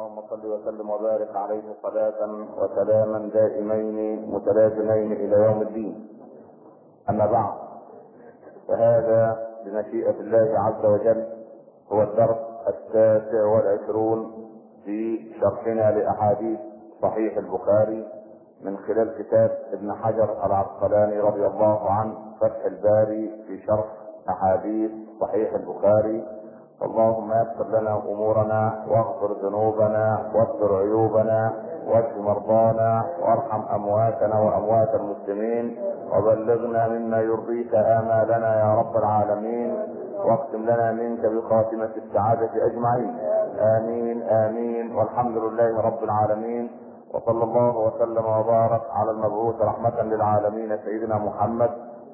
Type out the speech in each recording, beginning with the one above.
اللهم صل وسلم وبارك عليه صلاة وسلاما دائمين متلازمين إلى يوم الدين. أما بعد فهذا بمشيئة الله عز وجل هو الدرس التاسع والعشرون في شرحنا لأحاديث صحيح البخاري من خلال كتاب ابن حجر العسقلاني رضي الله عنه فتح الباري في شرح أحاديث صحيح البخاري اللهم يسر لنا أمورنا واغفر ذنوبنا واستر عيوبنا واشف مرضانا وارحم أمواتنا وأموات المسلمين وبلغنا مما يرضيك آمالنا يا رب العالمين واقسم لنا منك بخاتمة السعادة أجمعين. آمين آمين والحمد لله رب العالمين وصلى الله وسلم وبارك على المبعوث رحمة للعالمين سيدنا محمد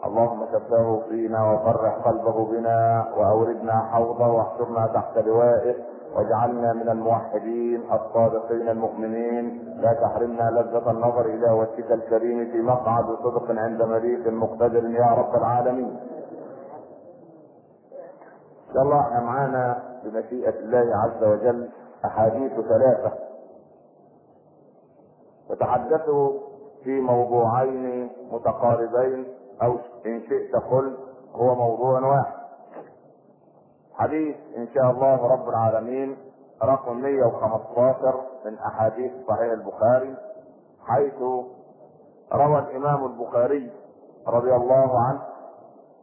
اللهم شفاه فينا وفرح قلبه بنا وأوردنا حوضه واحشرنا تحت لوائه واجعلنا من الموحدين الصادقين المؤمنين لا تحرمنا لذة النظر إلى وجهك الكريم في مقعد صدق عند مليك مقتدر يا رب العالمين. إن شاء الله إحنا معانا بمشيئة الله عز وجل أحاديث ثلاثة تتحدث في موضوعين متقاربين أو إن شئت قل هو موضوع واحد. حديث إن شاء الله رب العالمين رقم 115 من أحاديث صحيح البخاري حيث روى الإمام البخاري رضي الله عنه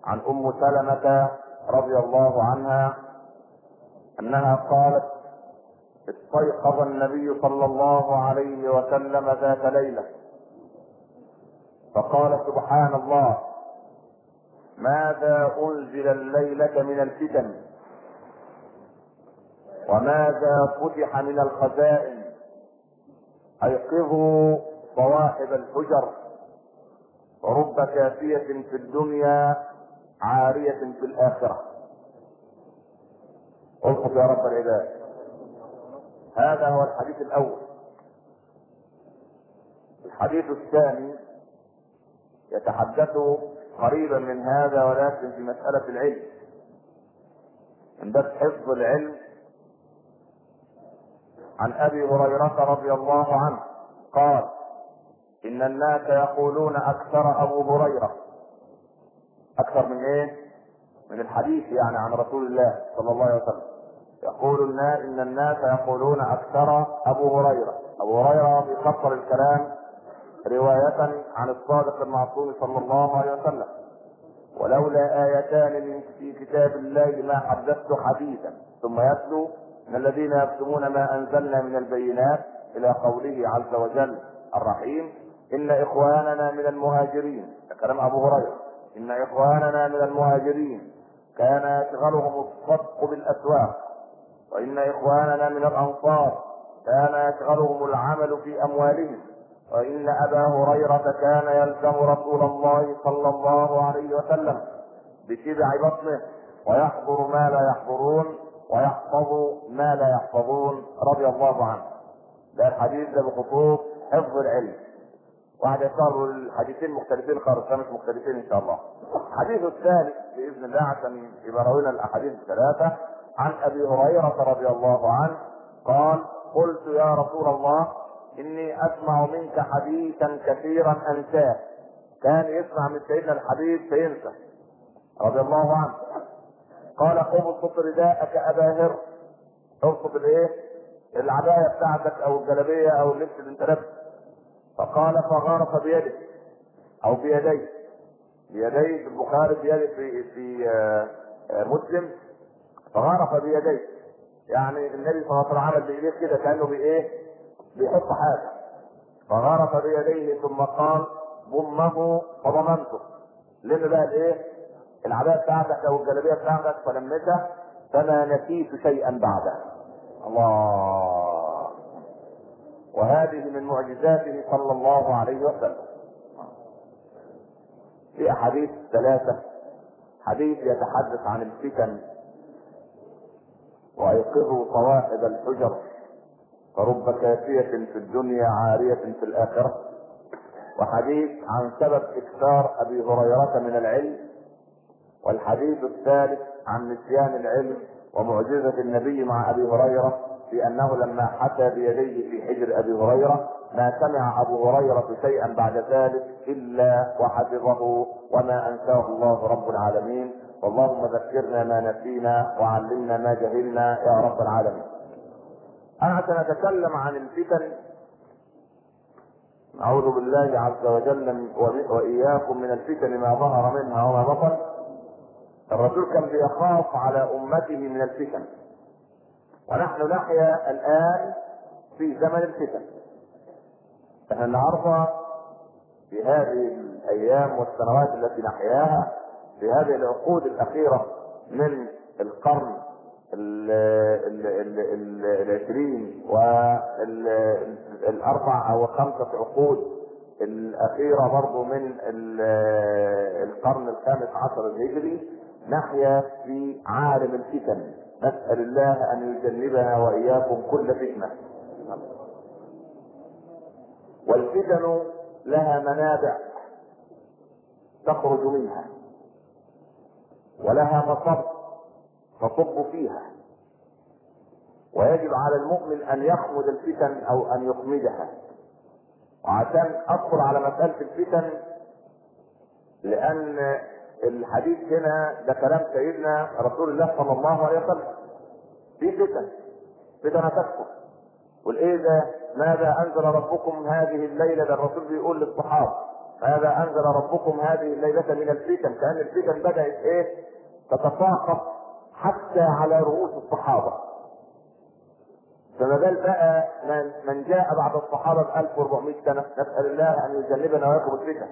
عن أم سلمة رضي الله عنها أنها قالت استيقظ النبي صلى الله عليه وسلم ذات ليلة. فقال سبحان الله ماذا أنزل الليلة من الفتن؟ وماذا فتح من الخزائن؟ أيقظوا صواحب الحجر. ورب كافية في الدنيا عارية في الآخرة. القط يا رب العباد. هذا هو الحديث الأول. الحديث الثاني يتحدث قريبا من هذا ولكن في مسألة العلم. من باب حفظ العلم عن أبي هريرة رضي الله عنه قال إن الناس يقولون أكثر أبو هريرة. أكثر من إيه؟ من الحديث يعني عن رسول الله صلى الله عليه وسلم. يقول الناس إن الناس يقولون أكثر أبو هريرة. أبو هريرة بيكثر الكلام رواية عن الصادق المعصوم صلى الله عليه وسلم. ولولا آيتان من في كتاب الله ما حدثت حديثا. ثم يتلو من الذين يكتمون ما أنزلنا من البينات إلى قوله عز وجل الرحيم إن إخواننا من المهاجرين. كلام أبو هريرة إن إخواننا من المهاجرين. كان يشغلهم الصدق بالأسواق. وإن إخواننا من الأنصار كان يشغلهم العمل في أموالهم. وإن أبا هريرة كان يلزم رسول الله صلى الله عليه وسلم بشبع بطنه ويحضر ما لا يحضرون ويحفظ ما لا يحفظون رضي الله عنه. ده الحديث ده بخصوص حفظ العلم. واحد يختار الحديثين مختلفين خالص مش مختلفين إن شاء الله. الحديث الثالث بإذن الله عشان يبقى الأحاديث الثلاثة. عن أبي هريرة رضي الله عنه قال قلت يا رسول الله إني أسمع منك حديثا كثيرا أنساه. كان يسمع من سيدنا الحبيب فينسى. رضي الله عنه. قال قم ابسط رداءك أبا هر. ابسط الايه العباية بتاعتك أو الجلابية أو اللبس اللي انت لابسه. فقال فغرف بيده أو بيديه بيديه في البخاري بيده في في آه آه مسلم. فغرف بيديه يعني النبي صلى الله عليه وسلم عمل بإيديه كده كأنه بإيه؟ بيحط حاجة. فغرف بيديه ثم قال ضمه فضمنته لم بقى الايه العبايه بتاعتك أو الجلابية بتاعتك فلمسها فما نسيت شيئا بعده الله. وهذه من معجزاته صلى الله عليه وسلم. في أحاديث ثلاثة. حديث يتحدث عن الفتن وايقظوا صواحب الحجر. فرب كافية في الدنيا عارية في الآخرة. وحديث عن سبب إكثار أبي هريرة من العلم. والحديث الثالث عن نسيان العلم ومعجزة النبي مع أبي هريرة في أنه لما حتى بيديه في حجر أبي هريرة ما سمع أبو هريرة شيئا بعد ذلك إلا وحفظه وما أنساه الله رب العالمين. اللهم ذكرنا ما نسينا وعلمنا ما جهلنا يا رب العالمين. أنا سنتكلم عن الفتن. أعوذ بالله عز وجل وإياكم من الفتن ما ظهر منها وما بطن. الرسول كان بيخاف على أمته من الفتن. ونحن نحيا الآن في زمن الفتن. إحنا النهارده في هذه الأيام والسنوات التي نحياها في هذه العقود الأخيرة من القرن ال- ال- ال- ال- العشرين والأربع أو خمسة عقود. الأخيرة برضو من ال- القرن الخامس عشر الهجري نحيا في عالم الفتن. نسأل الله أن يجنبنا وإياكم كل فتنة. والفتن لها منابع تخرج منها. ولها مصب تصب فيها. ويجب على المؤمن أن يخمد الفتن أو أن يخمدها. وعشان أدخل على مسألة الفتن لأن الحديث هنا ده كلام سيدنا رسول الله صلى الله عليه وسلم. في فتن. فتن تكفر والايه ده؟ ماذا أنزل ربكم هذه الليلة؟ ده الرسول بيقول للصحابة ماذا أنزل ربكم هذه الليلة من الفتن؟ كأن الفتن بدأت إيه؟ تتساقط حتى على رؤوس الصحابة. فما بال بقى من, من جاء بعد الصحابة ب 1400 سنة نسأل الله أن يجنبنا واياكم الفتن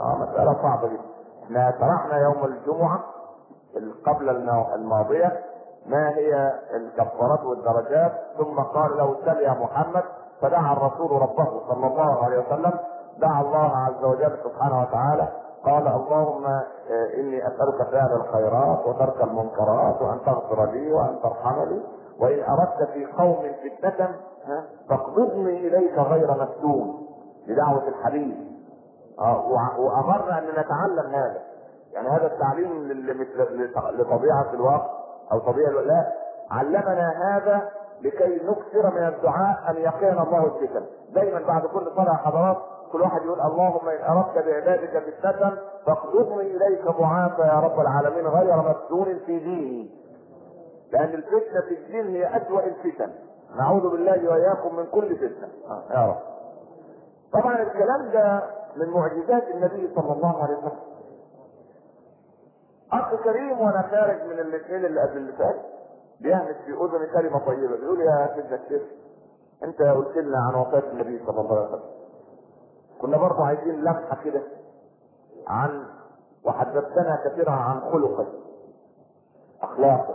آه مسألة صعبة جدا. إحنا شرحنا يوم الجمعة قبل الماضية ما هي الكفارات والدرجات ثم قال له سل يا محمد فدعا الرسول ربه صلى الله عليه وسلم دعا الله عز وجل سبحانه وتعالى قال اللهم آه، إني أسألك فعل الخيرات وترك المنكرات وأن تغفر لي وأن ترحمني وإن أردت في قوم فتنة فاقبضني إليك غير مفتون. لدعوة الحبيب. آه، وامرنا أن نتعلم هذا. يعني هذا التعليم لطبيعة الوقت أو طبيعة لا علمنا هذا لكي نكثر من الدعاء أن يقينا الله الفتن. دايما بعد كل صلاة حضرات كل واحد يقول اللهم إن أردت بعبادك فتنة فاقبضني إليك ضعافا يا رب العالمين غير مفتون في ديني. لأن الفتنة في الدين هي أسوأ الفتن. نعوذ بالله وإياكم من كل فتنة. يا رب. طبعا الكلام ده من معجزات النبي صلى الله عليه وسلم. أخ كريم وأنا خارج من الاثنين اللي قبل اللي فات. بيهمس في اذني كلمة طيبة. بيقول يا سيدنا الشيخ أنت قلت لنا عن وفاة النبي صلى الله عليه وسلم. كنا برضه عايزين لمحة كده عن وحدثتنا كثيرا عن خلقه أخلاقه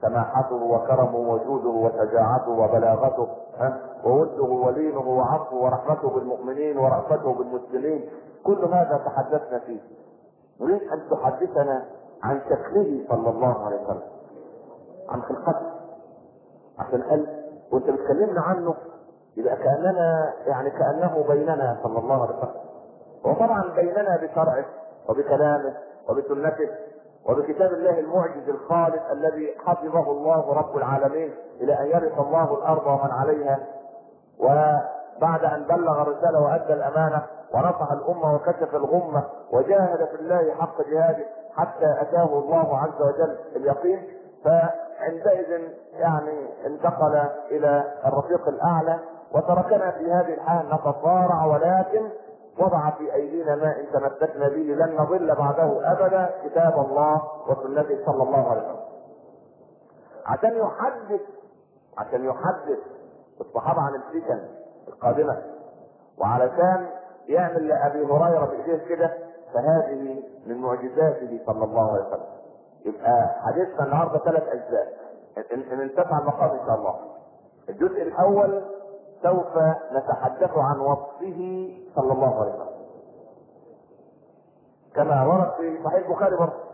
سماحته وكرمه وجوده وشجاعته وبلاغته ها؟ ووده ولينه وعفوه ورحمته بالمؤمنين ورأفته بالمسلمين. كل هذا تحدثنا فيه. نريد أن تحدثنا عن شكله صلى الله عليه وسلم. عن خلقته عشان قال وانت بتكلمنا عنه يبقى كأننا يعني كأنه بيننا صلى الله عليه وسلم. وطبعا بيننا بشرعه وبكلامه وبسنته وبكتاب الله المعجز الخالد الذي حفظه الله رب العالمين إلى أن يرث الله الأرض ومن عليها. وبعد أن بلغ الرسالة وأدى الأمانة ونصح الأمة وكشف الغمة وجاهد في الله حق جهاده حتى أتاه الله عز وجل اليقين. فعندئذ يعني انتقل إلى الرفيق الأعلى وتركنا في هذه الحال نتصارع ولكن وضع في أيدينا ما إن تمسكنا به لن نضل بعده أبدا كتاب الله وسنته صلى الله عليه وسلم. عشان يحدث عشان يحدث الصحابة عن الفتن القادمة وعلشان يعمل لأبي هريرة بإيديه كده فهذه من معجزاته صلى الله عليه وسلم. يبقى حديثنا النهارده ثلاث أجزاء. ان انتفع المقام إن شاء الله. الجزء الأول سوف نتحدث عن وصفه صلى الله عليه وسلم. كما ورد في صحيح البخاري برضه.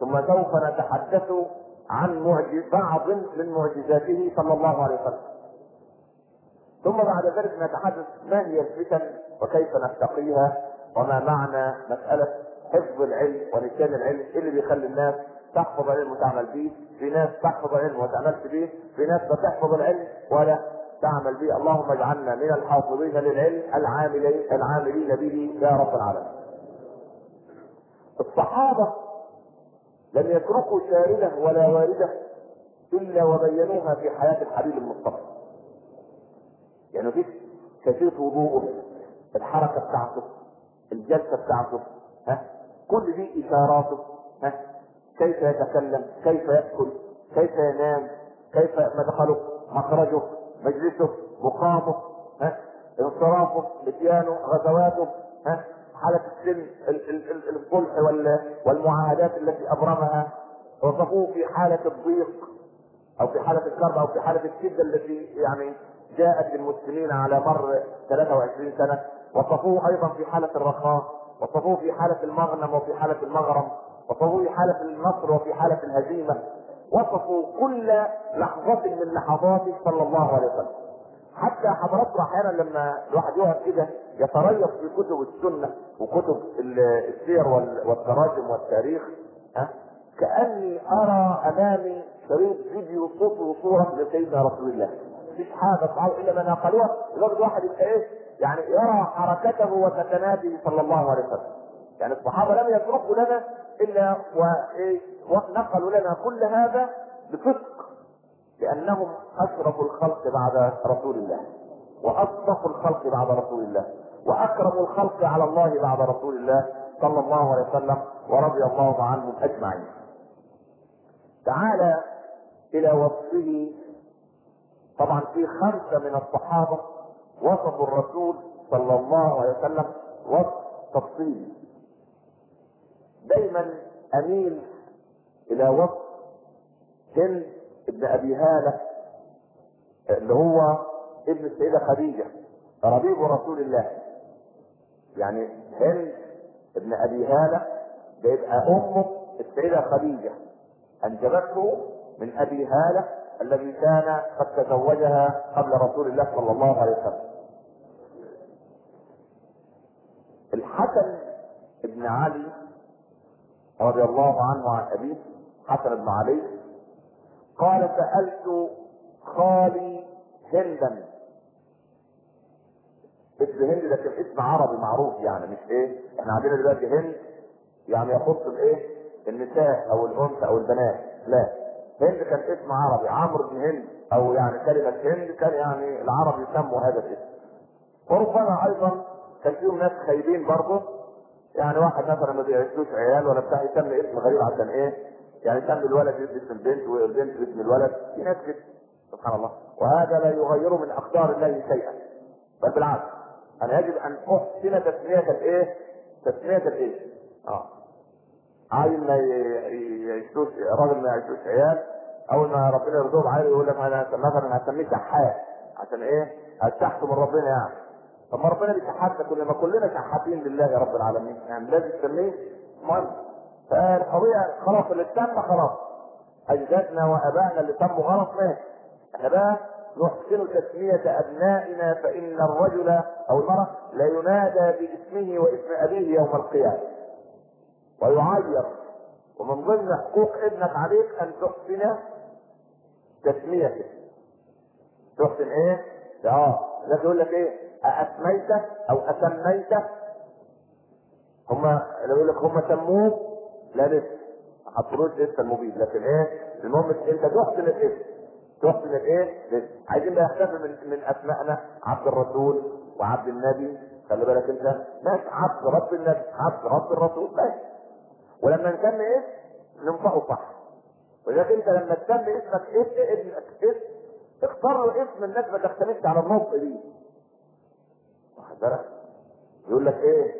ثم سوف نتحدث عن معجز بعض من معجزاته صلى الله عليه وسلم. ثم بعد ذلك نتحدث ما هي الفتن وكيف نتقيها وما معنى مسألة حفظ العلم ونسيان العلم إيه اللي بيخلي الناس تحفظ العلم وتعمل به في ناس تحفظ العلم وما تعملش به في ناس بتحفظ العلم ولا تعمل به اللهم اجعلنا من الحافظين للعلم العاملين العاملين به يا رب العالمين. الصحابة لم يتركوا شاردة ولا واردة إلا وبينوها في حياة الحبيب المصطفى. يعني مفيش كيفية وضوءه الحركة بتاعته الجلسة بتاعته ها؟ كل دي إشاراته. ها؟ كيف يتكلم؟ كيف يأكل؟ كيف ينام؟ كيف مدخله؟ مخرجه؟ مجلسه؟ مقامه؟ ها؟ انصرافه؟ اتيانه غزواته؟ ها؟ حالة السن؟ ال- ال- ال- الصلح وال- والمعاهدات التي أبرمها؟ وصفوه في حالة الضيق أو في حالة الكرب أو في حالة الشدة التي يعني جاءت للمسلمين على مر 23 سنة. وصفوه أيضا في حالة الرخاء. وصفوه في حالة المغنم وفي حالة المغرم وصفوه في حالة النصر وفي حالة الهزيمة. وصفوا كل لحظة من لحظاته صلى الله عليه وسلم. حتى حضراتكم أحيانا لما الواحد يقعد كده يتريث في كتب السنة وكتب ال- السير وال- والتراجم والتاريخ ها؟ كأني أرى أمامي شريط فيديو صوت وصورة لسيدنا رسول الله. مفيش حاجة صعبه إلا ما نقلوها لدرجه الواحد يبقى إيه؟ يعني يرى حركته وسكناته صلى الله عليه وسلم. يعني الصحابة لم يتركوا لنا وايه ونقلوا لنا كل هذا بصدق لأنهم أشرف الخلق بعد رسول الله وأصدق الخلق بعد رسول الله وأكرم الخلق على الله بعد رسول الله صلى الله عليه وسلم ورضي الله عنهم أجمعين. تعالى إلى وصفه. طبعا في خمسة من الصحابة وصفوا الرسول صلى الله عليه وسلم وصف تفصيلي دايما أميل إلى وصف هند ابن أبي هالة اللي هو ابن السيدة خديجة ربيب رسول الله. يعني هند ابن أبي هالة ده يبقى أمه السيدة خديجة. أنجبته من أبي هالة الذي كان قد تزوجها قبل رسول الله صلى الله عليه وسلم. الحسن ابن علي رضي الله عنه عن أبيه حسن بن علي قال سألت خالي هندا. اسم هند كان اسم عربي معروف يعني مش إيه؟ إحنا عندنا دلوقتي هند يعني يخص الإيه؟ النساء أو الأنثى أو البنات. لا هند كان اسم عربي عمرو بن هند أو يعني كلمة هند كان يعني العرب يسموا هذا الاسم. وربما أيضا كان فيهم ناس خايبين برضه. يعني واحد مثلا ما بيعيشوش عيال ولا بتاع يسمي اسم غريب عشان إيه؟ يعني يسمي الولد باسم البنت والبنت باسم الولد. في ناس كده سبحان الله. وهذا لا يغير من اقدار الله شيئا. بل بالعكس أنا يجب أن أحسن تسمية الإيه؟ تسمية الإيه؟ آه. عيل ما يعيشوش راجل ما يعيشوش عيال اول ما ربنا يرزقه بعيل يقول لك أنا مثلا هسميه شحات عشان إيه؟ هتحت من ربنا يعني. طب ما ربنا بيشحتنا كلنا كلنا شحاتين لله يا رب العالمين. يعني لازم تسميه مهم. فالقضية خلاص اللي تم خلاص. أجدادنا وآبائنا اللي تموا غلط ماشي إحنا بقى نحسن تسمية أبنائنا فإن الرجل أو المرأة لا ينادى باسمه واسم أبيه يوم القيامة. ويعير. ومن ضمن حقوق ابنك عليك أن تحسن تسميته. تحسن إيه؟ آه. لكن يقول لك إيه؟ أسميته أو أسميته هما لو يقول لك هما سموه لا لسه. ما حطلوش لسه المبيد. لكن إيه؟ المهم أنت تحسن الاسم تحسن الإيه. عايزين بقى نحتفل من, من اسمائنا عبد الرسول وعبد النبي. خلي بالك أنت. ماشي. عبد رب النبي. عبد رب الرسول. ماشي. ولما نسمي اسم ننطقه صح. ولذلك أنت لما تسمي اسمك اسم ابنك اسم اختار له اسم الناس ما تختلفش على النطق دي. واخد بالك؟ يقول لك إيه؟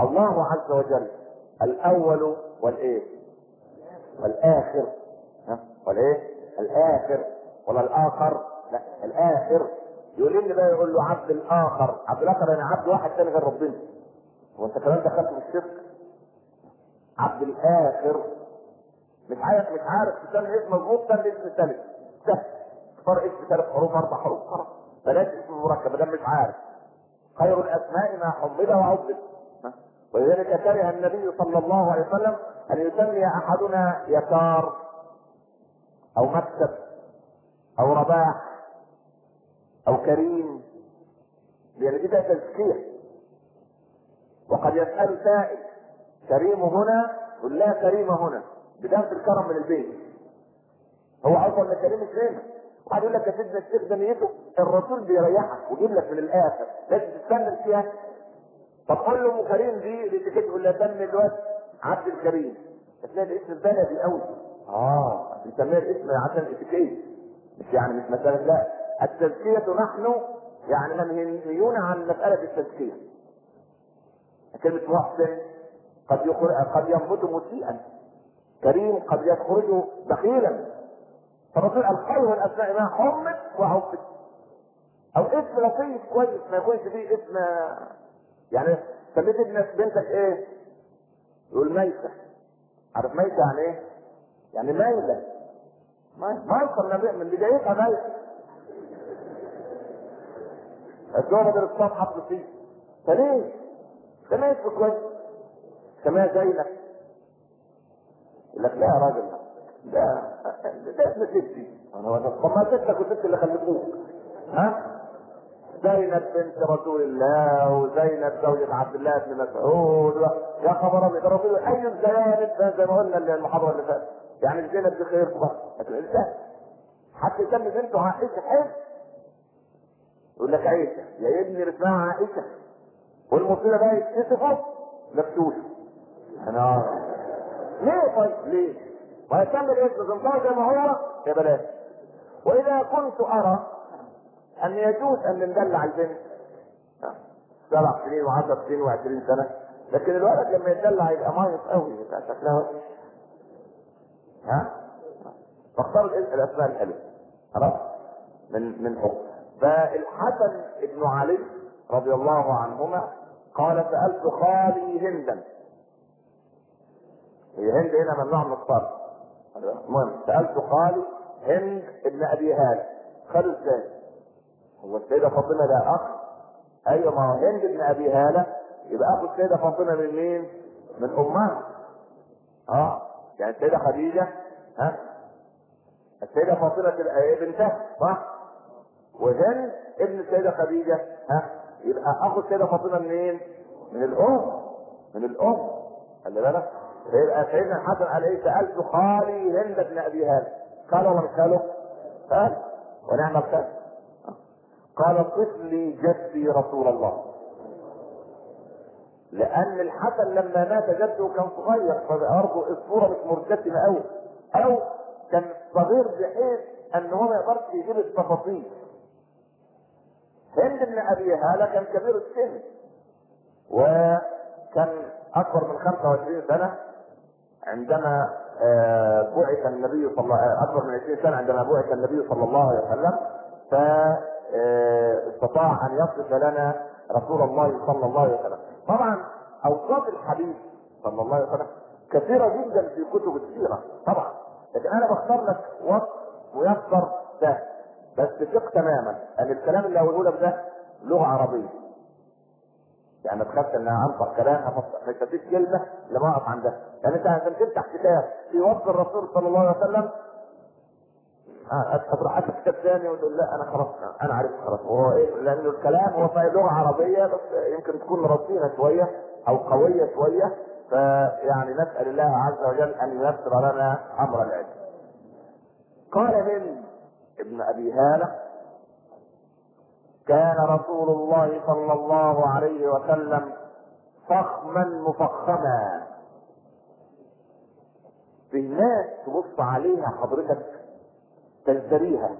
الله عز وجل الأول والإيه؟ والآخر. ها؟ والإيه؟ الآخر. ولا الآخر؟ لا الآخر. يقول لي بقى يقول له عبد الآخر؟ عبد الآخر يعني عبد واحد تاني غير ربنا. هو أنت كمان دخلت في الشرك؟ عبد الآخر. مش عارف مش عارف تسمي اسم مظبوط سمي اسم ثالث اختار اسم ثلاث حروف أربع حروف خلاص بلاش اسم مركب ده مش عارف. خير الأسماء ما حمد وعبد؟ ولذلك كره النبي صلى الله عليه وسلم أن يسمي أحدنا يسار أو مكتب أو رباح أو كريم. لأن دي تزكية. وقد يسأل سائل كريم هنا يقول لا كريم هنا؟ بدايه الكرم من البيت. هو أصلا كريم فين؟ واحد يقول لك يا سيدنا الشيخ ده نيته الرسول بيريحك ويجيب لك من الآخر. لازم تستنى فيها طب قول له أم كريم دي الاتيكيت يقول لها سمي الواد عبد الكريم. تلاقي الاسم البلدي قوي آه بنسميها الاسم عشان الاتيكيت مش يعني مش مسألة لا. التزكية نحن يعني منهيون عن مسألة التزكية. كلمه محسن قد قد ينبت مسيئا. كريم قد يخرج بخيلا. فالرسول قال خير من اسماء ما حمد وعبد أو اسم لطيف كويس ما يكونش فيه اسم يعني سميت بنتك إيه؟ يقول ميتة عارف ميتة يعني إيه؟ يعني ميلة. ميتة من بدايتها ميتة الجواب ده الصف حط فيه. فليه؟ سميت كويس. سميها زينب. يقول لك لا يا راجل. ده ده اسم ستي أنا طب ما ستك وست اللي خلفوك ها؟ زينب بنت رسول الله وزينب زوجة عبد الله بن مسعود يا خبر ابيض رسول أي الزيانب زي ما قلنا المحاضرة اللي فاتت. يعني زينب دي خير الانسان حتى يسمي بنته عائشة حلو. يقول لك عائشة يا ابني اسمها عائشة. والمصيبة بقى يتكسفوا لبسوشه أنا ليه طيب؟ ليه؟ ويسمي الاسم زنطار زي ما هو يا بلاش وإذا كنت أرى أن يجوز أن ندلع البنت سبع سنين وعشر سنين وعشرين سنة لكن الولد لما يتدلع يبقى مايص قوي يبقى شكلها وحش. ها؟ فاختاروا الأسماء الحلوة. خلاص؟ من من حكم. فالحسن ابن علي رضي الله عنهما قال سألت خالي هندا. هي هند هنا ممنوع من الصرف المهم سألت خالي هند ابن أبي هاله خالي إزاي؟ هو السيدة فاطمة ده أخ. أيوة ما هو هند بن أبي هالة. يبقى أخو السيدة فاطمة من مين؟ من أمها أه يعني السيدة خديجة. ها؟ السيدة فاطمة تبقى بنتها. صح؟ وهند ابن السيدة خديجة. ها؟ يبقى أخو السيدة فاطمة منين؟ من الأم. من الأم. خلي بالك. فيبقى سيدنا الحسن قال إيه سألت خالي هند بن أبي هالة قال ولا مش قاله؟ قال ونعم الخال قال طفلي جدي رسول الله. لأن الحسن لما مات جده كان صغير فارضه الصورة مش مرتسمة قوي أو كان صغير بحيث إن هو ما يقدرش يجيب التفاصيل. هند بن أبي هالة كان كبير السن وكان أكبر من 25 سنة. عندما بعث النبي صلى الله أكبر من 20 سنة عندما بعث النبي صلى الله عليه وسلم ف استطاع أن يصف لنا رسول الله صلى الله عليه وسلم. طبعا أوصاف الحبيب صلى الله عليه وسلم كثيرة جدا في كتب السيرة طبعا. لكن أنا بختار لك وصف ميسر سهل بس ثق تماما. أن الكلام اللي هقوله ده لغة عربية. يعني ما تخافش ان انطق كلام مش هتديك كلمة لما أقف عندها. يعني أنت عشان تفتح كتاب في وصف الرسول صلى الله عليه وسلم هتروح حتى كتاب ثاني وتقول لا أنا خلاص أنا عارف خلاص. هو إيه؟ لأن الكلام هو في لغة عربية بس يمكن تكون رصينة شوية أو قوية شوية. فيعني نسأل الله عز وجل أن ييسر لنا أمر العلم. قال هند ابن أبي هالة. كان رسول الله صلى الله عليه وسلم فخما مفخما. في ناس تبص عليها حضرتك تزدريها.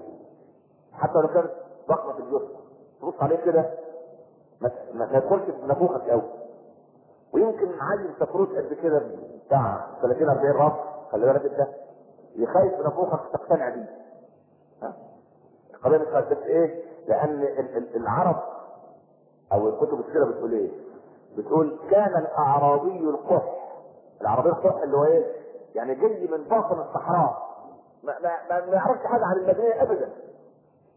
حتى لو كانت ضخمة في الجسم تبص عليه كده ما في نافوخك قوي ويمكن عيل سكروت قد كده بتاع 30 40 رأس خلي بالك أنت يخايف من نافوخك تقتنع بيه. القضية مش إيه؟ لأن العرب أو الكتب السيرة بتقول إيه؟ بتقول كان الأعرابي القح. الأعرابي القح اللي هو إيه؟ يعني جاي من باطن الصحراء. ما ما ما, ما يعرفش حاجة عن المدينة ابدا.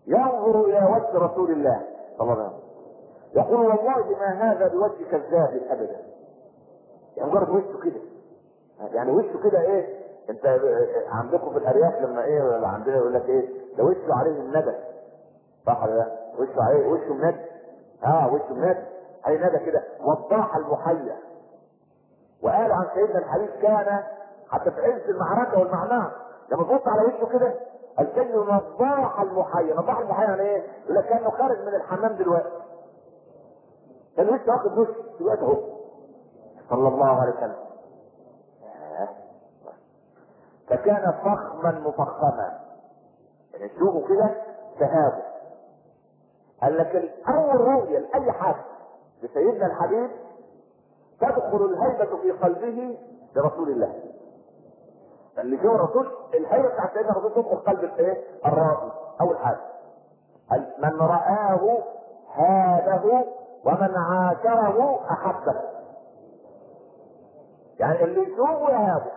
ينظر إلى وجه رسول الله. صلى الله عليه وسلم. يقول والله ما هذا بوجه كذاب ابدا. يعني مجرد وشه كده. يعني وشه كده إيه؟ أنت عندكم في الأرياف لما إيه؟ ولا عندنا يقول لك إيه؟ ده وشه عليه الندى. صح ولا لا؟ وشه عليه وشه مندى آه وشه عليه ندى كده؟ وضاح المحيا. وقال عن سيدنا الحبيب كان حتى في عز المعركة والمعناه لما تبص على وشه كده الكلمة نضاح المحيا. نضاح المحيا يعني إيه؟ يقول لك كأنه خارج من الحمام دلوقتي. كان وشه واخد دش دلوقتي أهو. صلى الله عليه وسلم. فكان فخما مفخما. يعني تشوفه كده تهابه قال لك اول رؤيه لاي حد لسيدنا الحبيب تدخل الهيبة في قلبه لرسول الله اللي جوه الرسول الهيبة بتاعت سيدنا الرسول تدخل قلب الايه؟ الراضي أول حاجة من رآه هابه ومن عاشره أحبه يعني اللي يشوفه يهابه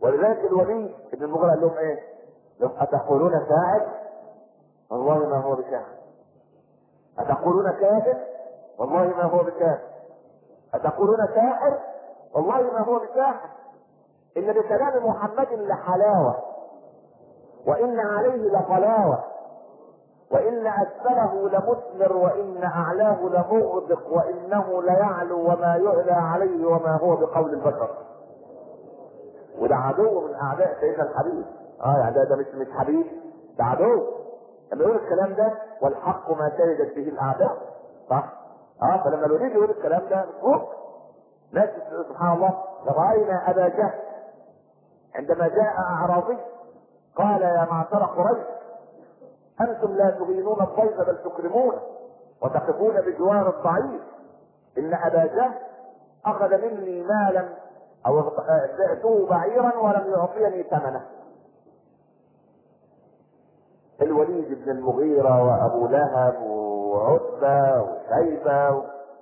ولذلك الوليد ابن المغيرة قال لهم إيه؟ لهم أتقولون شاعر؟ والله ما هو بشاعر. أتقولون كاهن؟ والله ما هو بكاهن. أتقولون ساحر؟ والله ما هو بساحر. إن لكلام محمد لحلاوة وإن عليه لطلاوة وإن اسفله لمثمر وإن أعلاه لمغدق وإنه ليعلو وما يعلى عليه وما هو بقول البشر. وده عدو من أعداء سيدنا الحبيب آه يعني ده, ده مش مش حبيب ده عدو لما يقول الكلام ده والحق ما شهدت به الأعداء صح؟ آه فلما الوليد يقول الكلام ده فوق. ناس سبحان الله راينا أبا جهل؟ عندما جاء أعرابي قال يا معشر قريش أنتم لا تهينون الضيف بل تكرمونه وتقفون بجوار الضعيف. إن أبا جهل أخذ مني مالا أو بعته بعيرا ولم يعطيني ثمنه. الوليد بن المغيرة وأبو لهب وعتبة وشيبة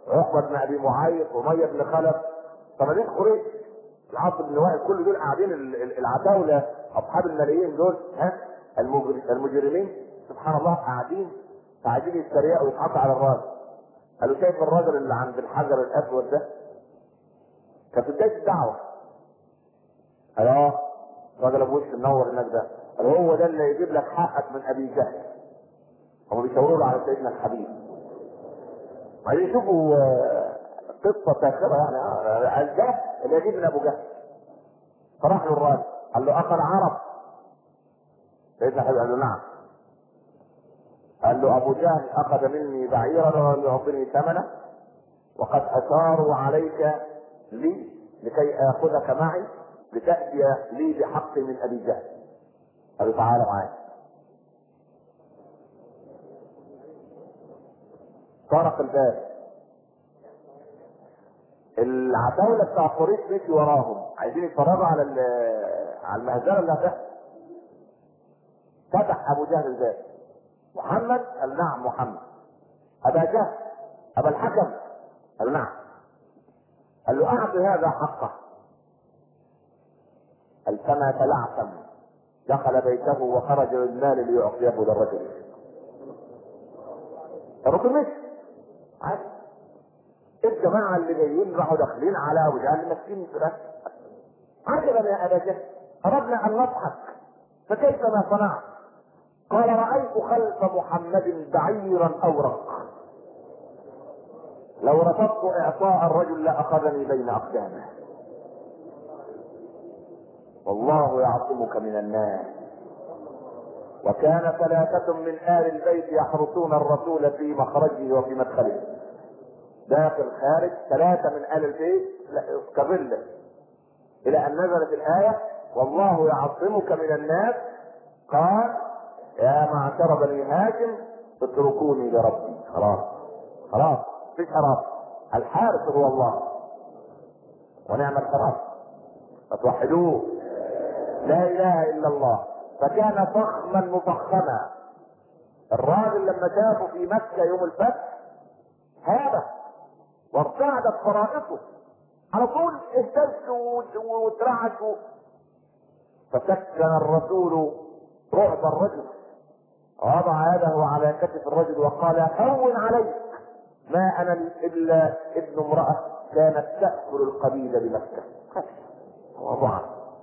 وعقبة بن أبي معيط ومية بن خلف. طب دي قريش العاص بن وائل كل دول قاعدين العتاولة أصحاب الملايين دول ها؟ المجرمين سبحان الله قاعدين قاعدين يتريقوا ويضحكوا على الراجل. قالوا شايف الراجل اللي عند الحجر الأسود ده؟ كان في بداية الدعوة. قال آه الراجل أبو وش منور هناك ده. قال هو ده اللي يجيب لك حقك من أبي جهل. هم بيشاوروا على سيدنا الحبيب. عايزين يشوفوا قصة ساخرة يعني الجهل اللي يجيب من أبو جهل. فراح له الراجل قال له أخ العرب. سيدنا الحبيب قال له نعم. قال له أبو جهل أخذ مني بعيرا ولم يعطني ثمنه وقد أشاروا عليك لي لكي آخذك معي لتأتي لي بحق من أبي جهل. قال تعالى معايا طرق الباب. العتاولة بتاع قريش مشي وراهم. عايزين يتفرجوا على على المهزلة اللي هتحصل. فتح أبو جهل الباب. محمد؟ قال نعم محمد. أبا جهل. أبا الحكم. قال نعم. قال له اعط هذا حقه. قال فما تلعثم. دخل بيته وخرج بالمال ليعطيه للرجل. الرجل مشي عادي الجماعة اللي جايين راحوا داخلين على جهل ماسكين في راسه عجبا يا ابا جهل أردنا أن نضحك فكيف ما صنعت؟ قال رأيت خلف محمد بعيرا أورق. لو رفضت إعطاء الرجل لأخذني بين أقدامه. والله يعصمك من الناس. وكان ثلاثة من آل البيت يحرسون الرسول في مخرجه وفي مدخله. داخل خارج ثلاثة من آل البيت كظلة إلى أن نزلت الآية والله يعصمك من الناس. قال يا معشر بني هاشم اتركوني لربي. خلاص. خلاص. مفيش حرام الحارس هو الله. ونعم الحرام فتوحدوه لا إله إلا الله. فكان فخما مفخما. الراجل لما شافه في مكة يوم الفتح هابه وارتعدت فرائصه على طول اهتز واترعش فسكن الرسول رعب الرجل. وضع يده على كتف الرجل وقال هون عليك. ما أنا إلا ابن امرأة كانت تأكل القبيل بمكة. تواضعا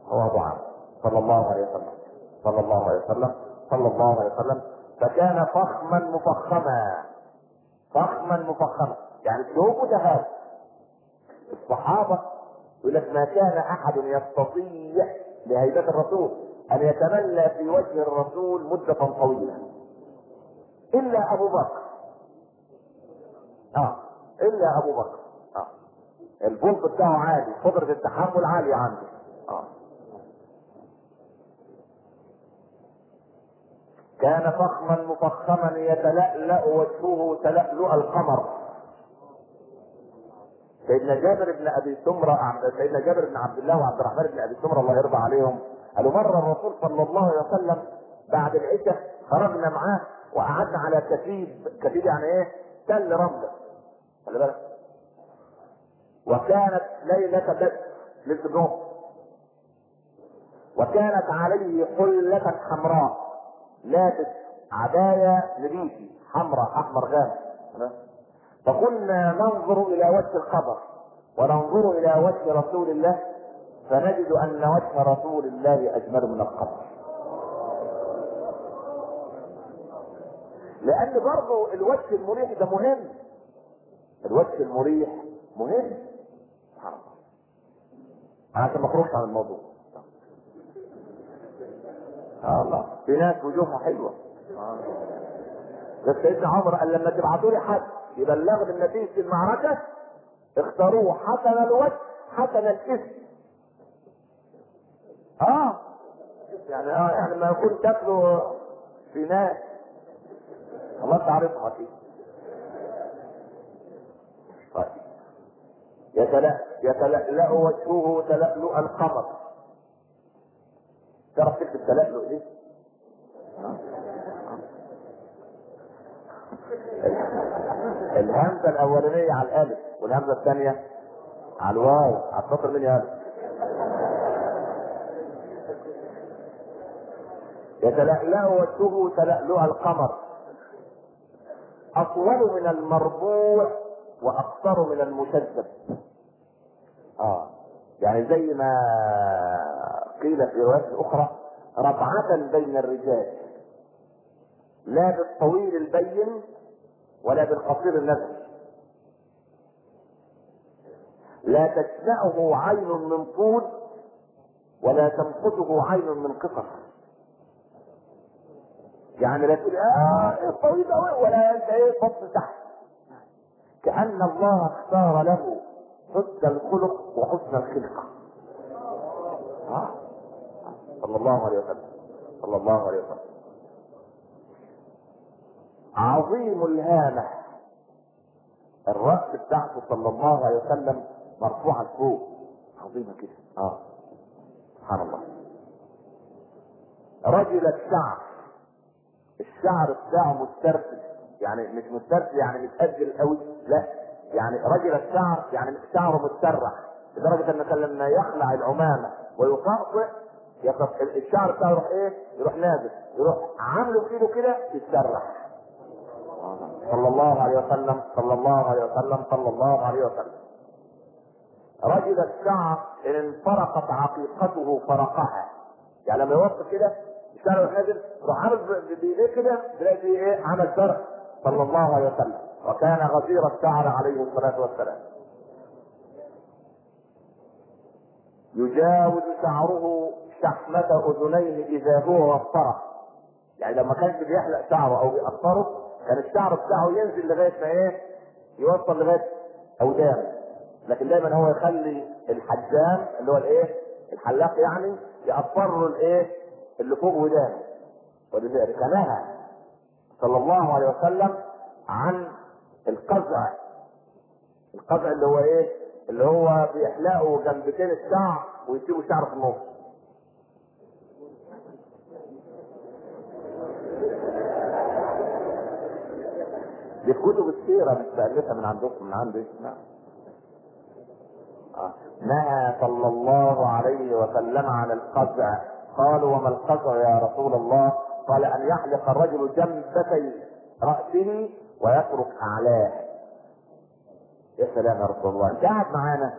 تواضعا صلى الله عليه وسلم. صلى الله عليه وسلم. صلى الله عليه وسلم. فكان فخما مفخما. فخما مفخما. يعني ثوبه ذهب الصحابة يقول لك ما كان أحد يستطيع لهيبة الرسول أن يتملى في وجه الرسول مدة طويلة. إلا أبو بكر. آه. إلا أبو بكر. آه. البلط بتاعه عالي. قدرة التحمل عالية عنده. آه. كان فخما مفخما يتلألأ وجهه تلألؤ القمر. سيدنا جابر بن أبي سمرة سيدنا جابر بن عبد الله وعبد الرحمن بن أبي سمرة الله يرضى عليهم قالوا مرة الرسول صلى الله عليه وسلم بعد العشاء خرجنا معاه وقعدنا على كتيب كتيب يعني إيه؟ تل رمله خلي بالك. وكانت ليلة بدر ليلة الجمعة وكانت عليه حلة حمراء. لابس عباية نبيتي حمراء أحمر غامق. فكنا ننظر إلى وجه القبر وننظر إلى وجه رسول الله فنجد أن وجه رسول الله أجمل من القبر. لأن برضه الوجه المريح ده مهم. الوجه المريح مهم. سبحان الله عشان ما عن الموضوع. الله. في ناس وجوهها حلوة. آه. بس سيدنا عمر قال لما تبعتوا لي حد يبلغني النتيجه المعركة اختاروه حسن الوجه حسن الاسم. آه. يعني آه يعني ما يكون شكله في ناس. الله تعرفها فيه. طيب. يتلأ يتلألأ وجهه تلألؤ القمر. تعرف تكتب تلألؤ دي؟ الهمزة الأولانية على الألف والهمزة الثانية على الواو على السطر من ألف. يتلألأ وجهه تلألؤ القمر. أطول من المربوع وأقصر من المشذب. آه يعني زي ما قيل في روايات أخرى ربعة بين الرجال. لا بالطويل البين ولا بالقصير النزل لا تشنأه عين من طول ولا تمقته عين من قصر يعني لا تقول آه إيه طويل قوي ولا أنت إيه فصل تحت. كأن الله اختار له حسن الخلق وحسن الخلقة آه. صلى الله عليه وسلم. صلى الله عليه وسلم. عظيم الهامة. الرأس بتاعته صلى الله عليه وسلم مرفوعة فوق. عظيمة كده آه. سبحان الله. رجل الشعر. الشعر بتاعه مسترسل. يعني مش مسترسل يعني متأجل قوي. لا. يعني رجل الشعر يعني شعره متسرح. لدرجة ان كان لما يخلع العمامة ويطأطئ يقف. الشعر بتاعه يروح إيه؟ يروح نازل يروح عامله في ايده كده يتسرح. صلى الله عليه وسلم صلى الله عليه وسلم صلى الله عليه وسلم. رجل الشعر إن انفرقت عقيقته فرقها. يعني لما يوصل كده الشعر يروح نازل يروح عامل بإيديه كده تلاقي إيه؟ عمل شرع صلى الله عليه وسلم. وكان غزير الشعر عليه الصلاة والسلام. يجاوز شعره شحمة أذنيه إذا هو وفره يعني لما كانش بيحلق شعره أو بيقصره كان الشعر بتاعه ينزل لغاية ما إيه؟ يوصل لغاية أودانه لكن دايما هو يخلي الحجام اللي هو الإيه؟ الحلاق يعني يقصر له الإيه؟ اللي فوق ودانه. ولذلك نهى صلى الله عليه وسلم عن القزع. القزع اللي هو إيه؟ اللي هو بيحلقوا جنبتين الشعر ويسيبوا الشعر في النص. دي في كتب السيرة مش بألفها من عندكم من عندي؟ نعم آه. نهى صلى الله عليه وسلم عن القزع. قالوا وما القزع يا رسول الله؟ قال أن يحلق الرجل جنبتي رأسه ويترك أعلاه. يا سلام يا رسول الله. قاعد معانا.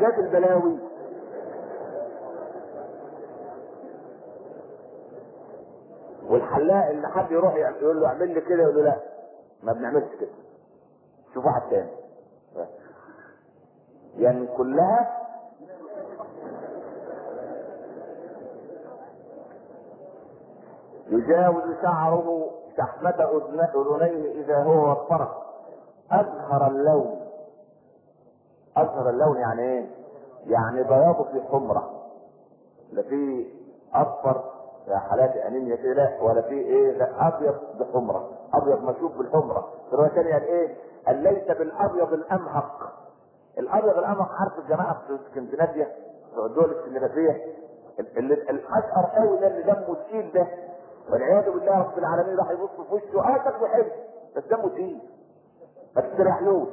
شايف البلاوي. والحلاق اللي حد يروح يقول له اعمل لي كده. يقول له لا. ما بنعملش كده. شوف واحد تاني. يعني كلها يجاوز شعره شحمة أذن- أذنيه إذا هو وفرق أزهر اللون. أزهر اللون يعني إيه؟ يعني بياضه في حمرة لا في أصفر حالات أنيميا كده لا ولا في إيه لا أبيض بحمرة أبيض مشوب بالحمرة. في رواية تانية قال إيه؟ قال ليس بالأبيض الأمهق. الأبيض الأمهق عارف الجماعة في اسكندنافيا في الدول الاسكندنافية اللي الأشقر قوي ده اللي دمه تقيل ده. والعياذ بالله رب العالمين راح يبص في وشه آه شكله حلو بس دمه تقيل. ما تستريحلوش.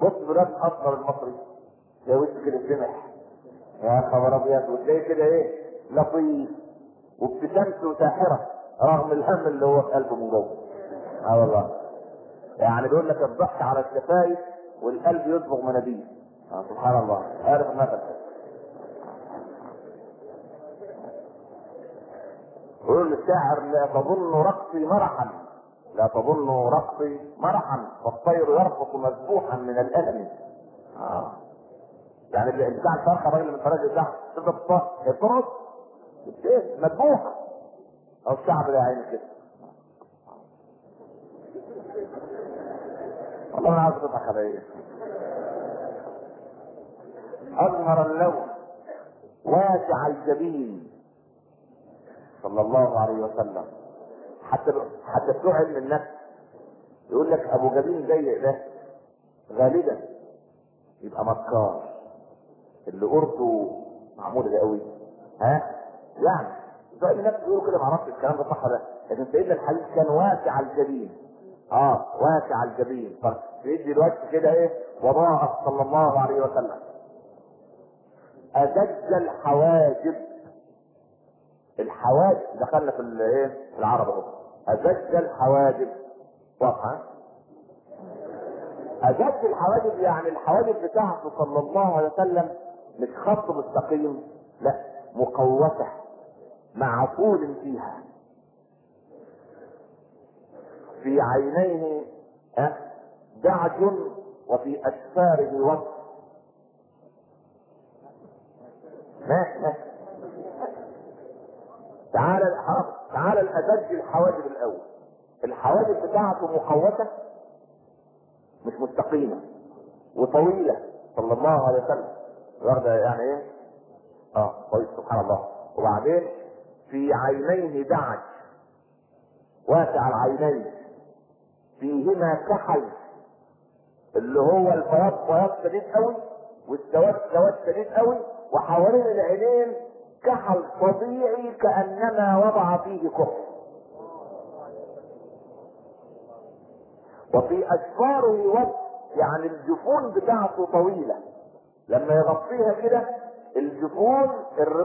بص في الراجل الأصغر المصري يا وشه كده سمح يا خبر أبيض وتلاقيه كده إيه؟ لطيف. وابتسامته ساحرة رغم الهم اللي هو في قلبه من جوه. آه والله. يعني بيقول لك الضحك على الشفايف والقلب يصبغ مناديل. آه سبحان الله. عارف المثل يقول الشاعر لا تظن رقصي مرحا. لا تظن رقصي مرحا. والطير يرقص مذبوحا من الألم. آه. يعني اللي بتاع الفرخة الراجل من الفراج بتاع تفضل هي بترقص إيه؟ مذبوحه أو الشعب ده عيني كده. والله أنا عايز أضحك على إيه. اظهر اللون. واسع الجبين. صلى الله عليه وسلم. حتى حتى بتوع علم النفس. يقول لك أبو جبين ضيق ده. غالبا يبقى مكار. اللي قرطه معمولة ده قوي. ها؟ يعني علم النفس بيقولوا كده معرفش الكلام ده صح ولا لا لكن سيدنا الحديث كان واسع الجبين. آه واسع الجبين. فيدي الوجه كده إيه؟ وضاء صلى الله عليه وسلم. أزج الحواجب. الحواجب دخلنا في الايه في العرب أهو. أزج الحواجب. واضحة أزج الحواجب يعني الحواجب بتاعته صلى الله عليه وسلم مش خط مستقيم لا مقوسة. مع طول فيها. في عينيه دعج وفي أسفاره وصف تعالى تعالى الأدج الحواجب الأول. الحواجب بتاعته مقوسة مش مستقيمة وطويلة. صلى الله عليه وسلم. يعني إيه؟ آه طويل سبحان الله. وبعدين في عينيه دعج واسع العينين فيهما كحل اللي هو البياض بياض شديد قوي والسواد سواد شديد قوي وحوالين العينين كحل طبيعي كأنما وضع فيه كحل. وفي اشفاره وجه يعني الجفون بتاعته طويلة لما يغطيها كده الجفون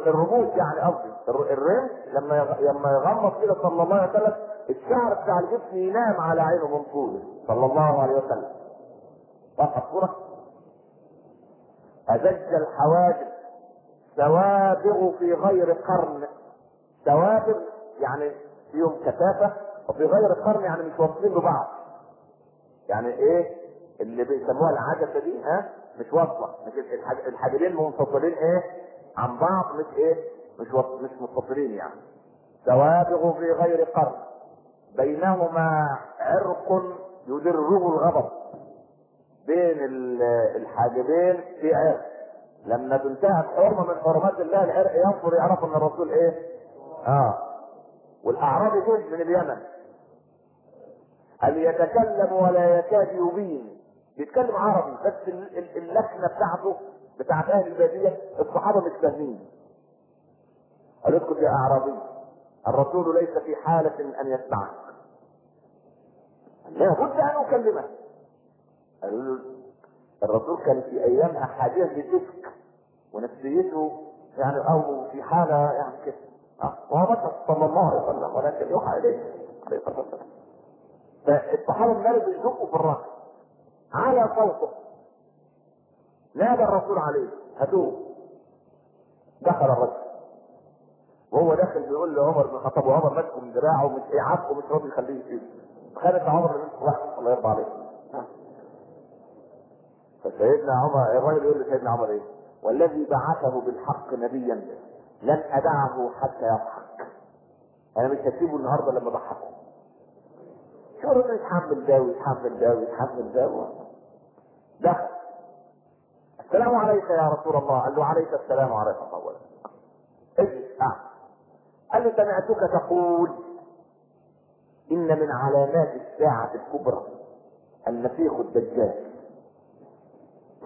الرموش يعني قصدي الرمش لما لما يغمض كده صلى الله عليه وسلم الشعر بتاع الجسم ينام على عينه من طوله صلى الله عليه وسلم. وضحت صورة؟ أزج الحواجب سوابغ في غير قرن. سوابغ يعني فيهم كثافة وفي غير قرن يعني مش واصلين ببعض يعني إيه؟ اللي بيسموها العدسة دي ها مش الحاج- الحاجبين منفصلين إيه؟ عن بعض مش إيه؟ مش مش متصلين يعني. سوابغ في غير قرن. بينهما عرق يدره الغضب. بين ال- الحاجبين في عرق. لما تنتهك حرمة من حرمات الله العرق ينظر يعرف إن الرسول إيه؟ آه. والأعرابي دول من اليمن. قال يتكلم ولا يكاد يبين؟ بيتكلم عربي بس ال- ال- اللكنة بتاعته بتاعت أهل البادية الصحابة مش فاهمين. قال يا أعرابي الرسول ليس في حالة أن يسمعك. لا بد أن اكلمه قالوا له الرسول كان في أيامها حاجة لتفك ونفسيته يعني أو في حالة يعني كده. آه وهو بشر صلى الله عليه وسلم ولكن يوحى إليه عليه الصلاة والسلام. فالصحابة المالك بيزقوا في الراس على صوته نادى الرسول عليه هاتوه دخل الرجل وهو داخل بيقول لعمر بن الخطاب وعمر ماسكه من دراعه ومش عفقه ومش راضي يخليه يسيبه خالد عمر بن الخطاب الله يرضى عليه فسيدنا عمر الراجل يقول لسيدنا عمر إيه؟ والذي بعثه بالحق نبيا لن أدعه حتى يضحك. أنا مش هسيبه النهارده لما ضحكه. شو الراجل يتحمل ده ويتحمل ده ويتحمل ده دخل السلام عليك يا رسول الله. قال له عليك السلام عليك اولا. اجلس قعد قال له سمعتك تقول إن من علامات الساعة الكبرى المسيح الدجال.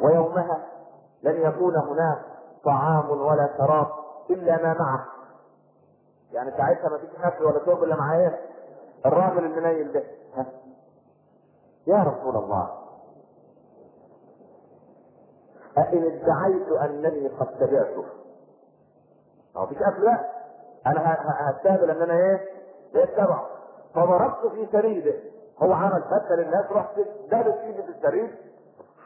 ويومها لن يكون هناك طعام ولا شراب إلا ما معه. يعني ساعتها ما فيش اكل ولا شرب إلا معاه إيه؟ الراجل المنيل ده؟ يا رسول الله أإن ادعيت أنني قد تبعته. ما فيش لا أنا هستهبل أن أنا إيه؟ بيتبعه فضربت في سريده هو عمل فتة للناس رحت دابت فيه في السريد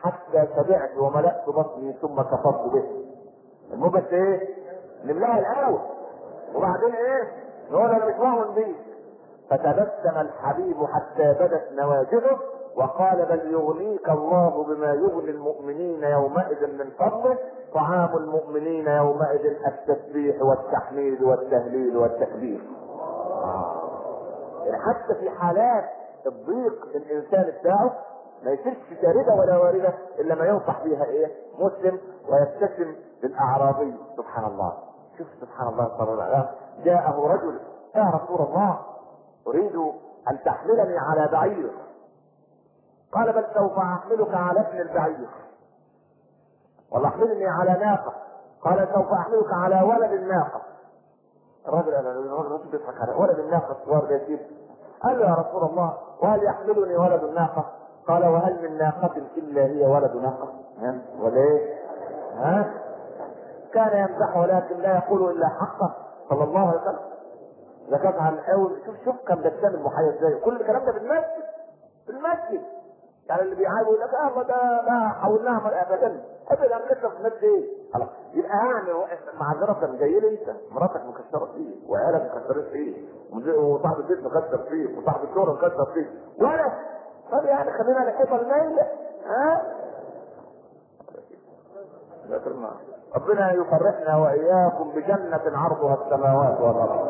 حتى تبعت وملأت بطني ثم كفرت به. المهم بس إيه؟ نملأها الأول. وبعدين إيه؟ نقول أنا مش مؤمن بيه. فتبسم الحبيب حتى بدت نواجذه وقال بل يغنيك الله بما يغني المؤمنين يومئذ من فضله طعام المؤمنين يومئذ التسبيح والتحميد والتهليل والتكبير. يعني حتى في حالات الضيق الإنسان بتاعه ما يصيرش شارده ولا وارده إلا ما ينصح بها إيه؟ مسلم ويبتسم للأعرابي. سبحان الله. شوف سبحان الله صلى الله. عليه وسلم جاءه رجل يا رسول الله أريد أن تحملني على بعير قال بل سوف أحملك على ابن البعير ولا أحملني على ناقة قال سوف أحملك على ولد الناقة الرجل قال الرجل بيضحك على ولد الناقة الصغار ده يجيب قال يا رسول الله وهل يحملني ولد الناقة قال وهل من ناقة إلا هي ولد ناقة؟ إيه؟ ها؟ كان يمزح ولكن لا يقول إلا حقه صلى الله عليه وسلم. ذكرت عن أول شوف شوف كم بسام المحيا إزاي كل الكلام ده في المسجد في المسجد يعني اللي بيعاود يقول لك آه ده ده حولناها ابدا. ابدا لسه في المسجد إيه؟ خلاص. يبقى يعني معذرة جاي لي أنت. مراتك مكسرة فيه وعيالك مكسرين فيه وصاحب البيت مكسر فيه وصاحب الشغل مكسر فيه ولا. طب يعني خلينا نحب الميل ها؟ ربنا يفرحنا وإياكم بجنة عرضها السماوات والأرض.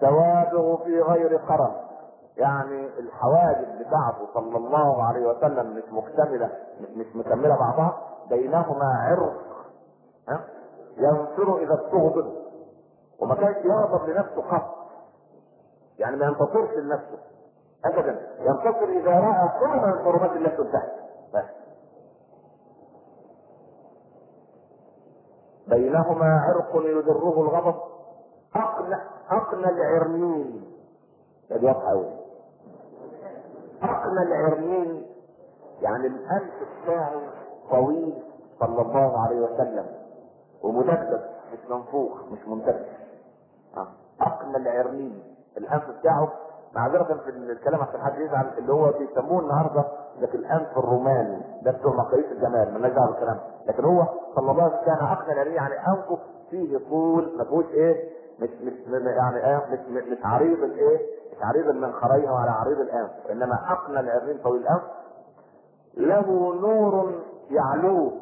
سوابغ في غير قرن يعني الحواجب بتاعته صلى الله عليه وسلم مش مكتملة مش مكملة بعضها بينهما عرق ها؟ ينصر إذا استغضب وما كانش يغضب لنفسه قط. يعني ما ينتصرش لنفسه. ابدا. ينتصر إذا رأى حرمه من حرمات الله تنتهك بينهما عرق يدره الغضب. اقنى اقنى العرنين ده واضحه قوي اقنى العرنين يعني الانف بتاعه طويل صلى الله عليه وسلم. ومدبب مش منفوخ مش منتبه اقنى العرنين الانف بتاعه معذرة في الكلام عشان حد يزعل اللي هو بيسموه النهارده لك الانف الروماني. ده بتوع مقاييس الجمال مالناش دعوة بالكلام. لكن هو صلى الله عليه وسلم كان اقنى العرنين يعني أنفه فيه طول ما فيهوش إيه؟ مش مش يعني إيه مش مش, عريض الايه مش عريض المنخرين ولا عريض الانف. انما اقنى العرنين طويل الانف له نور يعلوه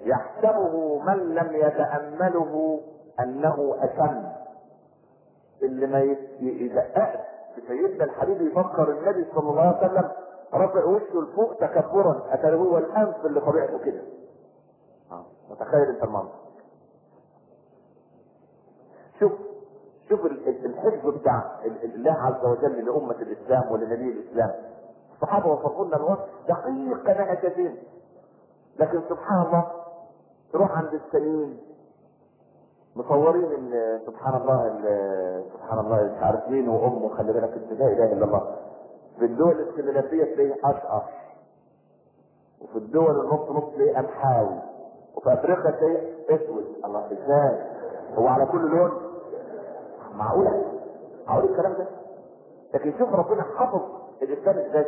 يحسبه من لم يتأمله أنه أشم اللي ما يدققش سيدنا الحبيب يفكر النبي صلى الله عليه وسلم رفع وشه لفوق تكبرا. أتى هو الأنف اللي طبيعته كده. متخيل أنت المنظر شوف شوف الحفظ بتاع الله عز وجل لأمة الإسلام ولنبي الإسلام. الصحابة وصفوا لنا الوصف دقيق نهجتين لكن سبحان الله تروح عند السنين مصورين إن سبحان الله سبحان الله مش عارف مين وأمه خلي بالك أنت لا إله إلا الله. في الدول الاسكندنافيه تلاقيه اشقر وفي الدول النص نص تلاقيه أمحاوي. وفي أفريقيا تلاقيه أسود. الله إزاي هو على كل لون معقولة؟ معقول الكلام ده؟ لكن شوف ربنا حفظ الاسلام إزاي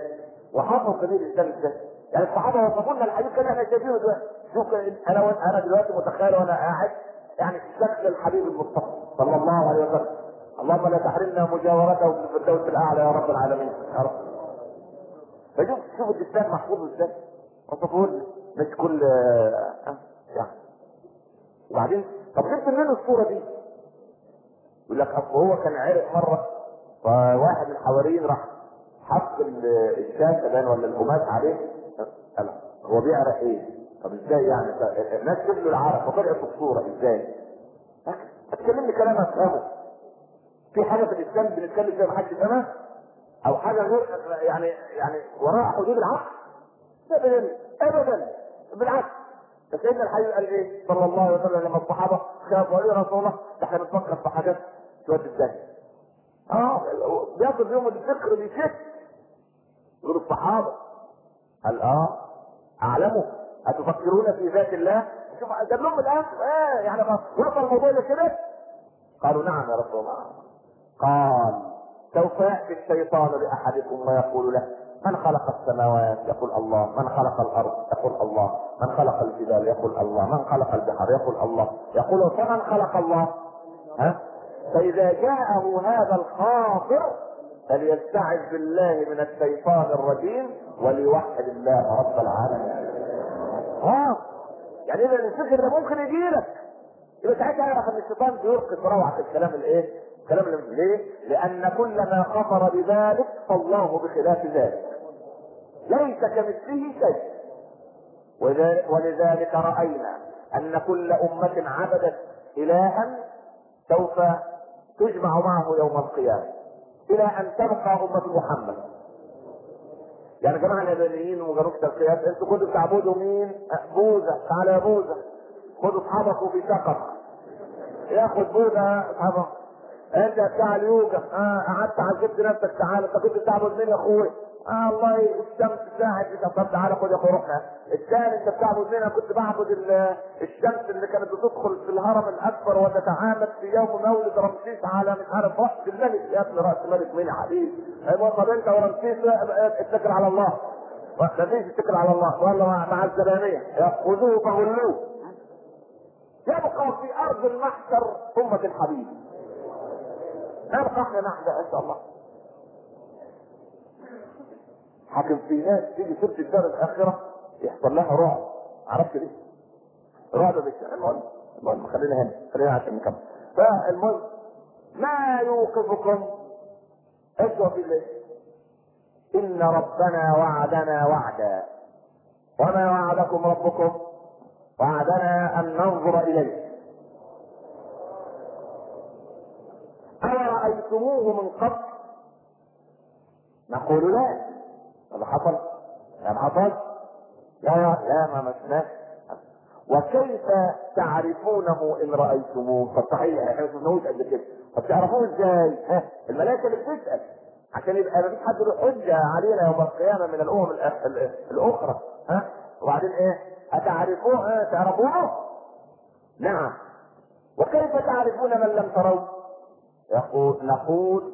وحفظ سبيل الاسلام إزاي. يعني الصحابة وصفوا لنا الحديث كان إحنا شايفينه دلوقتي. شوف أنا أنا دلوقتي متخيل وأنا قاعد يعني شكل الحبيب المصطفى صلى الله عليه وسلم. اللهم لا تحرمنا مجاورته في الفردوس الأعلى يا رب العالمين. يا رب. فشوف شوف الاسلام محفوظ إزاي. وصفوا لنا. مش كل آه، يعني. وبعدين طب جبت منين الصورة دي؟ يقول لك اصل هو كان عرق مرة فواحد من الحواريين راح حط ال- الشاشه باين ولا القماش عليه قال هو بيعرق إيه؟ طب إزاي يعني؟ الناس شافوا العرق فطلعت في الصورة إزاي؟ اتكلمني كلام أفهمه في حاجة في الإسلام بنتكلم فيها محدش يفهمها أو حاجة غير يعني يعني وراء حدود العقل ابدا ابدا بالعكس فسيدنا الحبيب قال إيه؟ صلى الله عليه وسلم لما الصحابة خافوا يا رسول الله إحنا بنفكر في حاجات تودي الدنيا. آه بياخد يوم الفكر بيشك. يقول الصحابة قال آه اعلموا أتفكرون في ذات الله؟ شوف جاب لهم الآن آه يعني وصل الموضوع لكده قالوا نعم يا رسول الله. قال سوف يأتي الشيطان لأحدكم ويقول له من خلق السماوات يقول الله من خلق الأرض يقول الله من خلق الجبال يقول الله من خلق البحر يقول الله يقول فمن خلق الله ها فإذا جاءه هذا الخاطر فليستعذ بالله من الشيطان الرجيم وليوحد الله رب العالمين آه يعني إذا الفكر ده ممكن يجي لك يبقى ساعتها يعرف ان الشيطان بيلقي روعه الكلام الإيه؟ الكلام اللي ليه؟ لأن كل ما خطر بذلك فالله بخلاف ذلك. ليس كمثله شيء. ولذلك رأينا أن كل أمة عبدت إلها سوف تجمع معه يوم القيامة إلى أن تبقى أمة محمد. يعني يا جماعة اليابانيين وجنوب الشرقيات أنتوا كنتوا بتعبدوا مين؟ بوذا تعالى يا بوذا خدوا اصحابك في سقط ياخد بوذا اصحابه أنت بتاع اليوجا آه قعدت عذبت نفسك تعالى أنت كنت بتعبد مين يا اخويا؟ آه الله الشمس ساعد طب تعالى خد يا اخويا روحنا الثاني انت بتعبد مين أنا كنت بعبد ال- الشمس اللي كانت بتدخل في الهرم الأكبر وتتعامد في يوم مولد رمسيس على مش عارف راس الملك. يا ابني رأس الملك مين حبيبي؟ أيوه طب أنت ورمسيس اتكل على الله. ما فيش اتكل على الله. والله مع مع الزبانيه خذوه فغلوه. يبقى في أرض المحشر أمة الحبيب. نبقى إحنا نحن إن شاء الله. حاكم في ناس تيجي سيرة الدار الآخرة يحصل لها رعب. عرفت ليه؟ رعب بالشارع المهم المهم خلينا هنا خلينا عشان نكمل. فالمهم ما يوقفكم؟ اسوى في الله إن ربنا وعدنا وعدا. وما وعدكم ربكم؟ وعدنا أن ننظر إليه. أرأيتموه من قبل؟ نقول لا. هذا حصل؟ يعني حصل؟ لا لا ما مسناش وكيف تعرفونه إن رأيتموه؟ طب صحيح إحنا ما شفناهوش قبل كده. طب تعرفوه إزاي؟ ها الملائكة اللي بتسأل. عشان يبقى ما فيش حد له حجة علينا يوم القيامة من الأمم الأخرى. ها؟ وبعدين إيه؟ أتعرفوه؟ تعرفونه؟ نعم. وكيف تعرفون من لم تروه؟ يقول نقول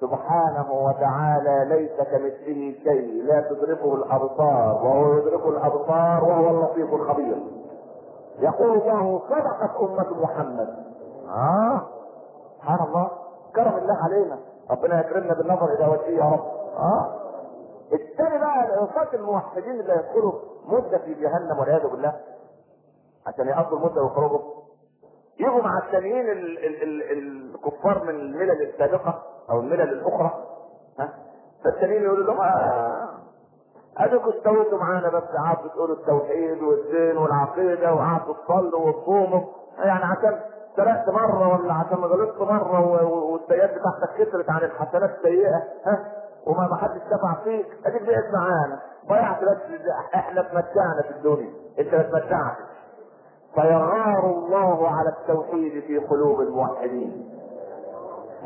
سبحانه وتعالى ليس كمثله شيء لا تدركه الأبصار وهو يدرك الأبصار وهو اللطيف الخبير. يقول الله صدقت أمة محمد. آه؟ سبحان الله. كرم الله علينا. ربنا يكرمنا بالنظر إلى وجهه يا رب. آه؟ الثاني بقى العصاة الموحدين اللي يدخلوا مدة في جهنم والعياذ بالله. عشان يقضوا المدة ويخرجوا. يجوا مع التانيين ال- ال- ال- الكفار من الملل السابقة أو الملل الأخرى ها؟ فالتانيين يقولوا لهم آه اديكوا استويتوا معانا بس قعدتوا تقولوا التوحيد والدين والعقيدة وقعدتوا تصلوا وتصوموا يعني عشان سرقت مرة ولا عشان غلطت مرة والسيئات بتاعتك كترت عن الحسنات السيئة ها؟ وما ما حدش فيك اديك بقيت معانا ضيعت بس إحنا اتمتعنا في الدنيا انت ما اتمتعتش فيغار الله على التوحيد في قلوب الموحدين.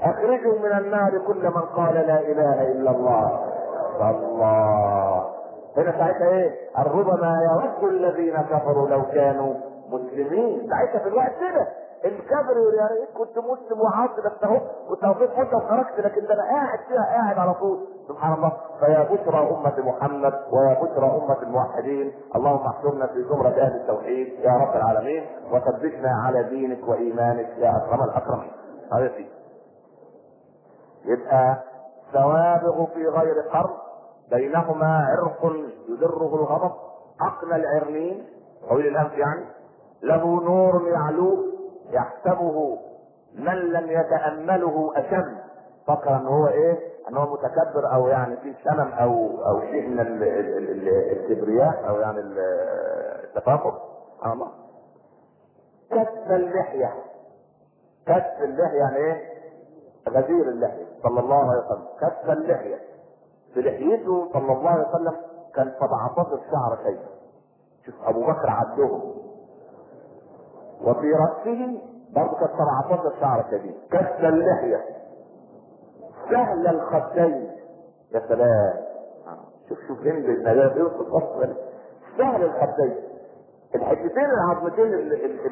أخرجوا من النار كل من قال لا إله إلا الله. الله هنا ساعتها إيه؟ ربما يود الذين كفروا لو كانوا مسلمين. ساعتها في الوقت كده يقول يا ريت كنت مسلم وعاصي بس اهو كنت هطيب مده وخرجت لكن ده أنا قاعد فيها قاعد على طول. سبحان الله. فيا بشرى أمة محمد ويا بشرى أمة الموحدين. اللهم احشرنا في زمرة أهل التوحيد يا رب العالمين وثبتنا على دينك وإيمانك يا أكرم الأكرمين. هذا فيه. يبقى سوابغ في غير قرن بينهما عرق يدره الغضب. عقل العرنين طويل الانف يعني له نور يعلوه يحسبه من لم يتأمله أشم. فكر ان هو إيه؟ ان هو متكبر أو يعني في شمم أو أو شيء من ال- ال- ال- الكبرياء أو يعني ال- التفاخر سبحان الله كف اللحية. كف اللحية يعني إيه؟ غزير اللحية صلى الله عليه وسلم. كف اللحية. في لحيته صلى الله عليه وسلم كان 17 شعر شيء. شوف أبو بكر عدهم وفي رأسه برضه كان 17 شعر شديد كف اللحية. سهل الخدين. يا سلام. شوف شوف هند النجاة يوصف أصلا سهل الخدين. الحتتين العظمتين اللي اللي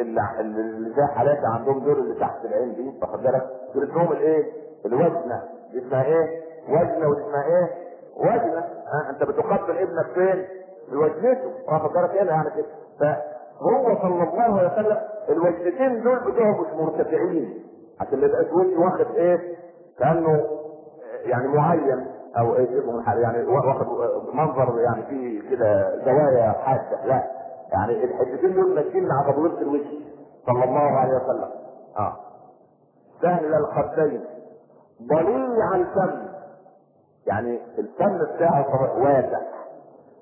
اللي, اللي زي حالاتي عندهم دول اللي تحت العين دي واخد بالك؟ دول اسمهم الايه؟ الوزنة. دي اسمها إيه؟ وزنة ودي اسمها إيه؟ وزنة. ها انت بتقبل ابنك فين؟ بوزنته. واخد بالك؟ هنا يعني كده. فهو صلى الله عليه وسلم الوزنتين دول بتوعه مش مرتفعين عشان ما يبقاش واخد إيه؟ كأنه يعني معين أو إيه اسمه يعني واخد منظر يعني فيه كده زوايا حادة لا. يعني الحتتين دول ماشيين مع تطوير الوجه صلى الله عليه وسلم. آه. سهل الخدين. ضليع الفم يعني الفم بتاعه واسع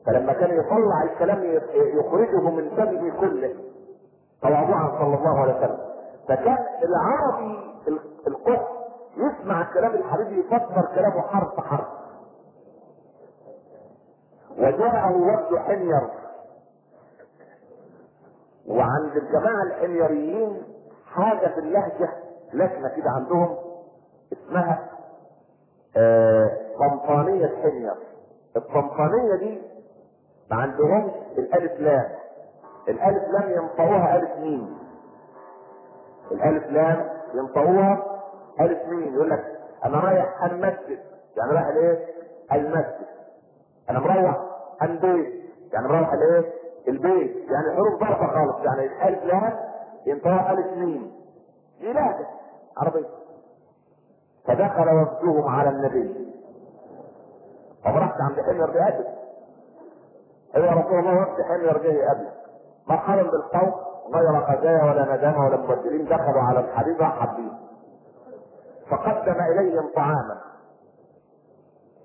فلما كان يطلع الكلام يخرجه من فمه كله. تواضعا صلى الله عليه وسلم. فكان العربي القح يسمع كلام الحبيب يفسر كلامه حرف حرف وجاءه وفد حمير. وعند الجماعة الحميريين حاجة في اللهجة لكنة كده عندهم اسمها آه طنطانية حمير. الطنطانية دي ما عندهمش الألف لام. الألف لام ينطقوها ألف ميم. الألف لام ينطقوها ألف ميم. يقول لك أنا رايح المسجد. يعني رايح الإيه؟ المسجد. أنا مروح البيت. يعني مروح الإيه؟ البيت. يعني حروف ضربة خالص. يعني الألف لام ينطقوها ألف ميم. دي لهجة عربية فدخل وفدهم على النبي. طب رحت عند حمير بأدب يا رسول الله وفد حمير جاي قبلك مرحبا بالقوم غير خزايا ولا ندامة ولا مبدلين دخلوا على الحبيب حبيب. فقدم إليهم طعاما.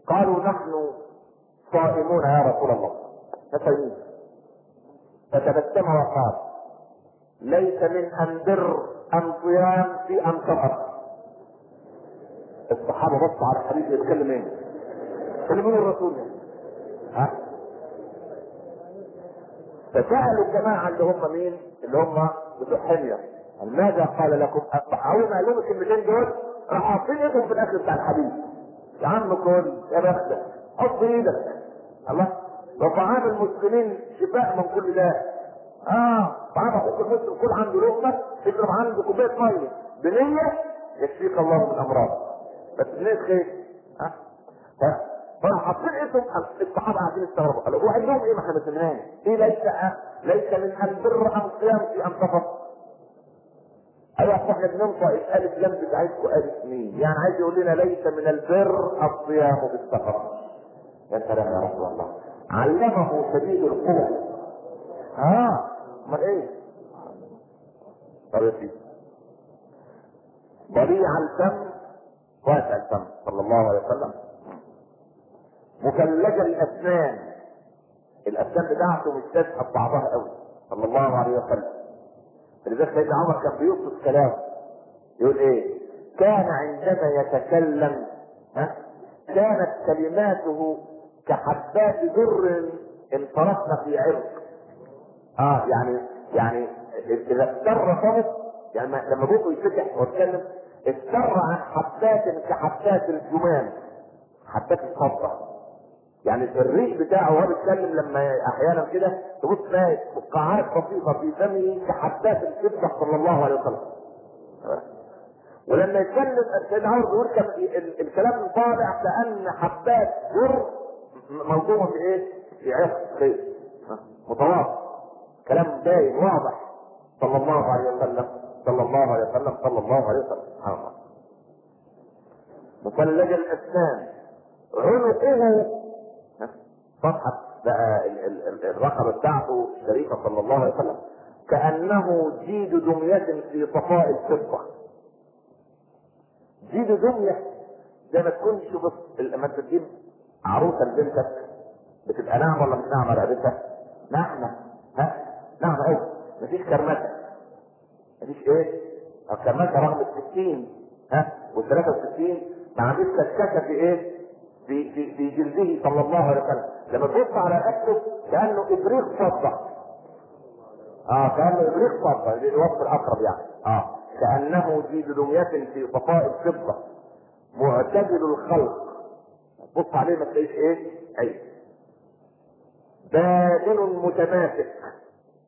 قالوا نحن صائمون يا رسول الله. فصيمين فتبسم وقال ليس من أن بر ام صيام في ام سفر الصحابة بصوا على الحبيب يتكلم إيه؟ بيقول الرسول. ها؟ فسألوا الجماعة اللي هم مين؟ اللي هم بتوع حمية. ماذا قال لكم؟ اول ما قالوا الكلمتين دول؟ راحوا حاطين ايدهم في الأكل بتاع الحبيب يا عم كل يا بختك حط إيدك. الله. وطعام المسلمين شفاء من كل داء آه طعام أخوك المسلم كل عنده لقمة اشرب عنده كوباية مية. بنية؟ يكفيك الله من الامراض بس بنية خير. ها؟ فراحوا حاطين ايدهم الصحابه قاعدين يستغربوا قالوا هو عندهم إيه؟ ما إحنا مسلمين إيه ليس ليس من أن بر ام صيام في ام سفر أيوه إحنا بننطق الالف لام بتاعتكم ألف مين يعني عايز يقول لنا ليس من البر الصيام بالسفر يا سلام يا رسول الله. علمه شديد القوة. آه امال إيه؟ طب يا سيدي. ضليع الفم واسع الفم صلى الله عليه وسلم. مثلج الأسنان. الأسنان بتاعته مش تسحب بعضها قوي. صلى الله عليه وسلم. لذلك سيدنا عمر كان بيوصف كلام. يقول إيه؟ كان عندما يتكلم ها؟ كانت كلماته كحبات ذر انطرفن في عرق آه يعني يعني إذا استر فمه يعني لما بوقه يفتح ويتكلم استر عن حبات كحبات الجمام حبات الصفرة يعني الريق بتاعه وهو بيتكلم لما أحيانا كده تبص تلاقي فقاعات بسيطة في فمه كحبات الكبده صلى الله عليه وسلم. ولما يتكلم سيدنا عمر بيقول الكلام طالع كأن حبات بر موضوع في إيه؟ في عرق خير. متواضع. كلام باين واضح. صلى الله عليه وسلم. صلى الله عليه وسلم. صلى الله عليه وسلم. سبحان الله. مثلج الأسنان عنقه صفحة بقى ال- ال- ال- الرقبة بتاعته الشريفة صلى الله عليه وسلم كأنه جيد دمية في صفاء الفضة جيد دمية زي ما تكون شوف لما تجيب عروسة لبنتك بتبقى ناعمة ولا مش ناعمة رقبتها؟ ناعمة ها؟ ناعمة قوي مفيش كرمشة مفيش إيه؟ الكرمشة رغم الستين ها؟ والثلاثة وستين ما عندوش كشكشة في إيه؟ في في في جلده صلى الله عليه وسلم. لما تبص على رقبته كأنه إبريق فضة. آه كأنه إبريق فضة الوصف الأقرب يعني. آه كأنه جيد دمية في صفاء الفضة. معتدل الخلق. بص عليه ما تلاقيش إيه؟ عيب. بادن متماسك.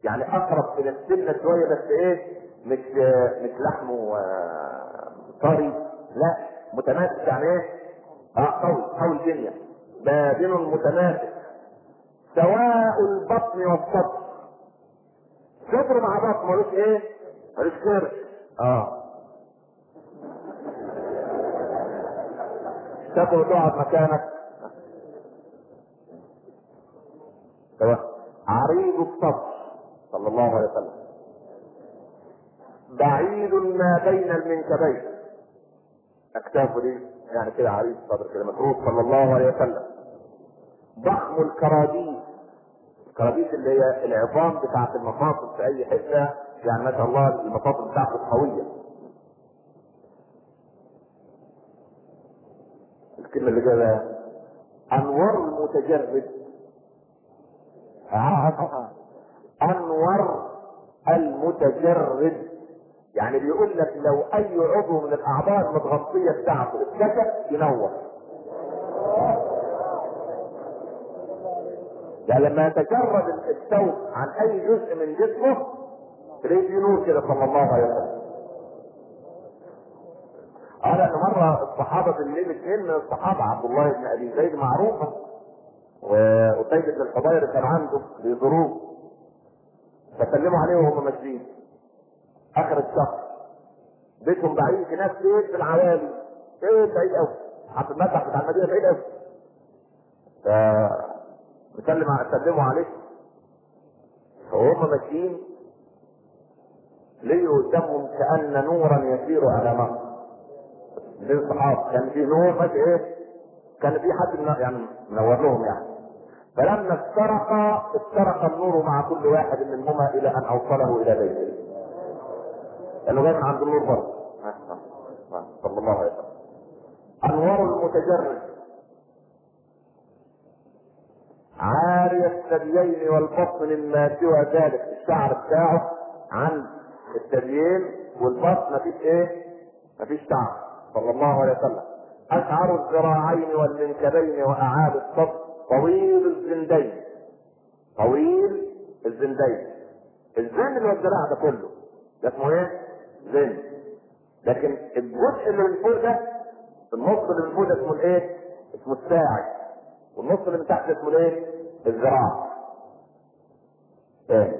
يعني أقرب إلى السنة شوية بس إيه؟ مش مش لحمه آه، طري. لا متماسك يعني إيه؟ قوي قوي الدنيا بادن متماسك سواء البطن والصدر. صدر مع بطن ملوش إيه؟ ملوش كرش آه. تاكل تقعد مكانك. تمام. عريض الصدر. صلى الله عليه وسلم. بعيد ما بين المنكبين. أكتافه دي؟ يعني كده عريض الصدر كده مفروض صلى الله عليه وسلم. ضخم الكراديس. الكراديس اللي هي العظام بتاعت المفاصل في أي حتة يعني ما شاء الله المفاصل بتاعته قوية. الكلمة اللي جاية انور المتجرد. انور المتجرد. يعني بيقول لك لو أي عضو من الأعضاء المتغطية بتاعته اتكشف ينور. يعني لما يتجرد الثوب عن أي جزء من جسمه تلاقيه فيه نور كده صلى الله عليه وسلم. قال إن مرة الصحابة بالليل اثنين من الصحابة عبد الله بن أبي زيد معروفة وأسيد بن الحضير كان عنده بيزوروه فسلموا عليه وهم ماشيين. آخر الشهر. بيتهم بعيد هناك بيت في العوالي. بيت بعيد قوي عند المذبح بتاع المدينة بعيد قوي ف نسلم سلموا عليه. فهم ماشيين. لقوا قدامهم كأن نورا يسير على مصر بين الصحابة كان في نور ماشي إيه؟ كان في حد من يعني منور لهم يعني. فلما استرق استرق النور مع كل واحد منهما إلى أن أوصله إلى بيته. جاي من عند النور برضه صلى الله عليه وسلم. أنوار المتجرد. عاري الثديين والبطن مما سوى ذلك الشعر بتاعه عن الثديين والبطن مفيش إيه؟ مفيش شعر. صلى الله عليه وسلم. أشعر الذراعين والمنكبين وأعالي الصدر طويل الزندين. طويل الزندين. الزن اللي هو الذراع ده كله. ده اسمه إيه؟ زن لكن الجزء اللي من فوق ده النص اللي من فوق ده اسمه الايه؟ اسمه الساعد والنص اللي من تحت اسمه الايه؟ الذراع إيه.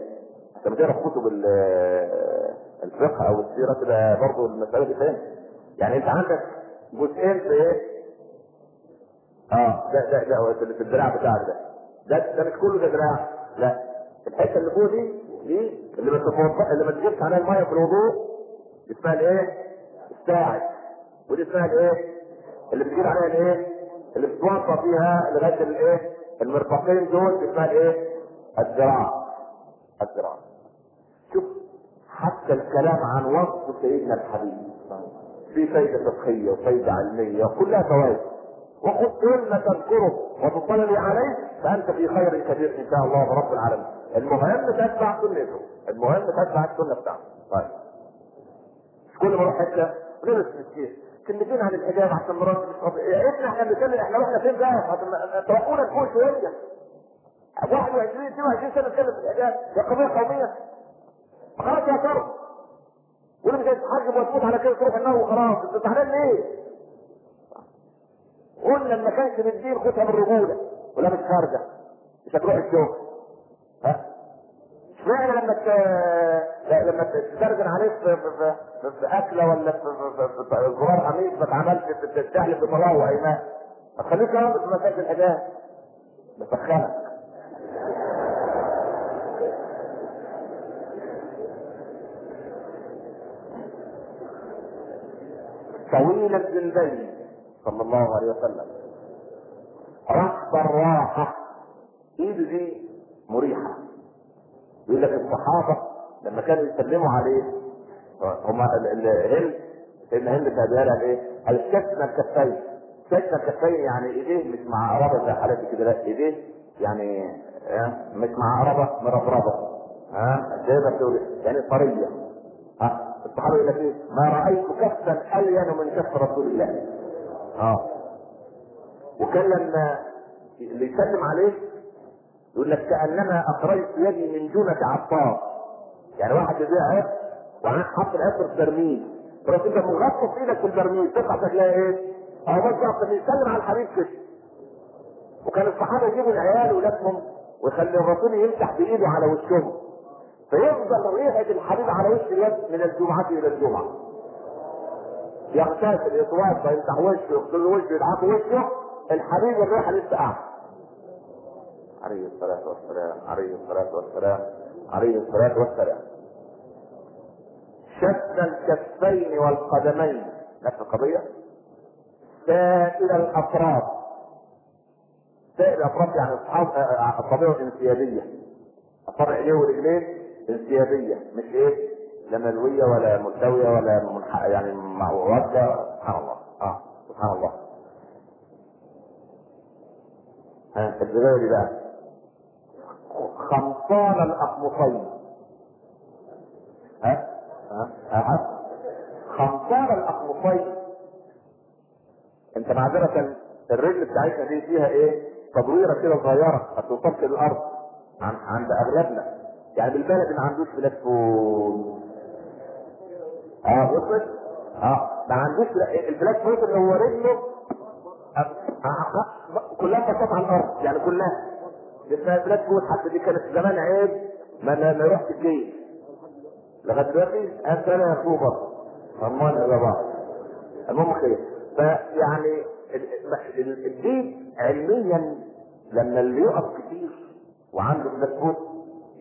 عشان تقرا في كتب الفقه أو السيرة تبقى برضه المسألة دي فاهم يعني أنت عندك جزئين في إيه؟ آه ده ده ده في الدراع بتاعك ده. ده ده مش كله ده دراع لا. الحتة اللي فوق دي دي اللي ما اللي ما تجيبش عليها المية في الوضوء اسمها الايه؟ الساعد ودي اسمها الايه؟ اللي بتجيب عليها الايه؟ اللي بتوصى فيها لغاية الايه؟ المرفقين دول اسمها الايه؟ الذراع الذراع شوف حتى الكلام عن وصف سيدنا الحبيب في فايدة فقهية وفايدة علمية وكلها فوائد وخذ كل ما تذكره وتصلي عليه فأنت في خير كبير إن شاء الله رب العالمين المهم تتبع سنته المهم تتبع السنة بتاعته طيب كل ما حتة لبس مسكين كلمتين عن الحجاب عشان مراتي مش راضية يا ابني إحنا بنتكلم إحنا رحنا فين بقى؟ توقفونا نكون شوية. 21 22 سنة بنتكلم في الحجاب يا قضيه قومية. خلاص يا فرد واللي مش هيتحجب وتموت على كده تروح النار وخلاص أنت زعلان ليه؟ قلنا لما كانش من الدين خدها بالرجوله ولا مش خارجة. مش هتروح الشغل. ها؟ اشمعنى لما لما تسترجن عليك في, في, في, في, في أكلة ولا في, في, في, في زرار قميص ما اتعملش بتستحلف بطلاق وايمان ما. تخليك في مساله الحجاب بسخنك طويل الجلدين صلى الله عليه وسلم. رحب الراحة ايده دي مريحة. يقول لك الصحابة لما كانوا يسلموا عليه هما ال- ال- هند سيدنا هند كان بيقول إيه؟ الكتنا الكفين كتنا الكفين يعني إيديه مش مع قرابة زي حالاتي كده لا إيديه يعني آه، مش مع قرابة مربربة ها زي ما بتقول يعني طرية ها الصحابة يقول لك إيه؟ ما رأيت كفا ألين من كف رسول الله آه وكان لما اللي يسلم عليه يقول لك كأنما اخرجت يدي من جنة عطار يعني واحد يبيع عيب وعن حط العطر في برميل تروح انت مغطس إيدك في البرميل تطلع تلاقي إيه؟ اهو بالظبط يسلم على الحبيب كده. وكان الصحابة يجيبوا العيال ولادهم ويخلي الرسول يمسح بإيده على وشهم. فيفضل ريحه الحبيب على وش اليد من الجمعة إلى الجمعة. يغتسل يتوضا يمسح وشه يغسل وشه يدعك وشه. الحبيب الريحه لسه قاعدة عليه الصلاة والسلام عليه الصلاة والسلام. عليه الصلاة والسلام. شد الكفين والقدمين. نفس القضية. سائل الأطراف. سائل الأطراف يعني أصحاب أصابعه انسيابية أصابع إيديه ورجلين انسيابية. مش إيه؟ لا ملوية ولا ملتوية ولا منح... يعني معوجة سبحان الله. آه سبحان الله. ها الزبادي بقى. خمصان الأقمصين ها؟ ها؟ ها؟ خمصان الأقمصين انت معذرة الرجل بتاعتنا دي فيها إيه؟ تدويرة كده صغيرة ما للأرض عن عند أغلبنا. يعني بالبلد ما عندوش flat foot. آه وصلت آه ما عندوش ال flat foot اللي هو رجله كلها بساط على الأرض يعني كلها. لما flat foot حتى دي كانت زمان عيب ما ما يروحش الجيش. لغاية دلوقتي أنت أنا يا اخوه امال إلى بعض. المهم خير. فيعني ال- ال- الدين علميا لما اللي يقف كتير وعنده foot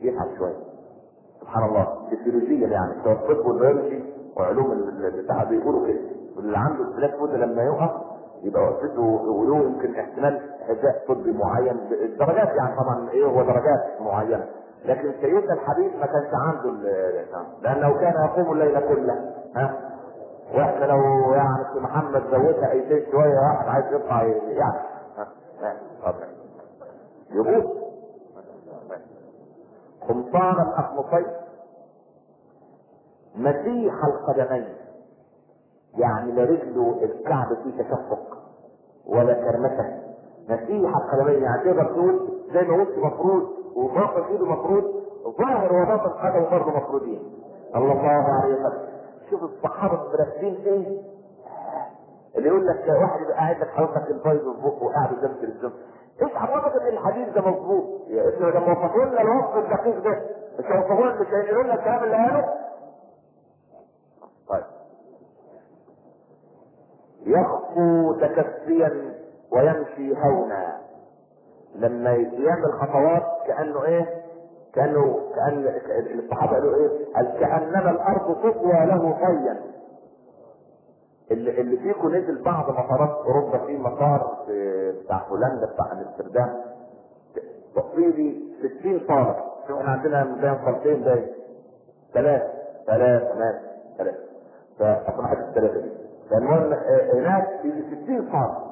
يتعب شوية. سبحان الله. فيسيولوجيا يعني بتوع الطب والبيولوجي وعلوم ال- البتاع بيقولوا كده. اللي عنده foot لما يقف يبقى وقفته وله يمكن احتمال حذاء طبي معين الدرجات يعني طبعا إيه هو درجات معينة. لكن سيدنا الحبيب ما كانش عنده لأنه كان يقوم الليل كله ها؟ وإحنا لو يعني في محمد زودنا ايتين شوية واحد عايز يطلع يعني ها؟ ها يبوظ قمطان الاقمصين مسيح القدمين. يعني لا رجله الكعب فيه تشقق ولا كرمشه مسيح القدمين يعني تقدر تقول زي ما وشه مفروض وباطن ايده مفروض ظاهر وباطن قدمه برضه مفروضين الله عليه وسلم. شوف الصحابة مرتبين إيه؟ اللي يقول لك واحد يبقى قاعد لك حضرتك البيض في بقه وقاعد قدام التلفزيون إيش عرفك ان الحديث ده مظبوط؟ يا ابني لما وصفوا لنا الوصف الدقيق ده. مش هيوصفوا لنا مش هيقولوا لنا الكلام اللي قاله؟ طيب. يخطو تكفيا ويمشي هونا. لما يعمل خطوات كأنه إيه؟ كانه كأن الصحابة قالوا إيه؟ قال كأنما الأرض تطوى له طيا اللي, اللي فيكم نزل بعض مطارات أوروبا في مطار بتاع هولندا بتاع أمستردام. تقريبي 60 صاله إحنا عندنا بين صالتين باين ثلاث ثلاث ناس ثلاث. فاصلا حاجة الثلاثة دي. فالمهم آه، هناك في 60 صاله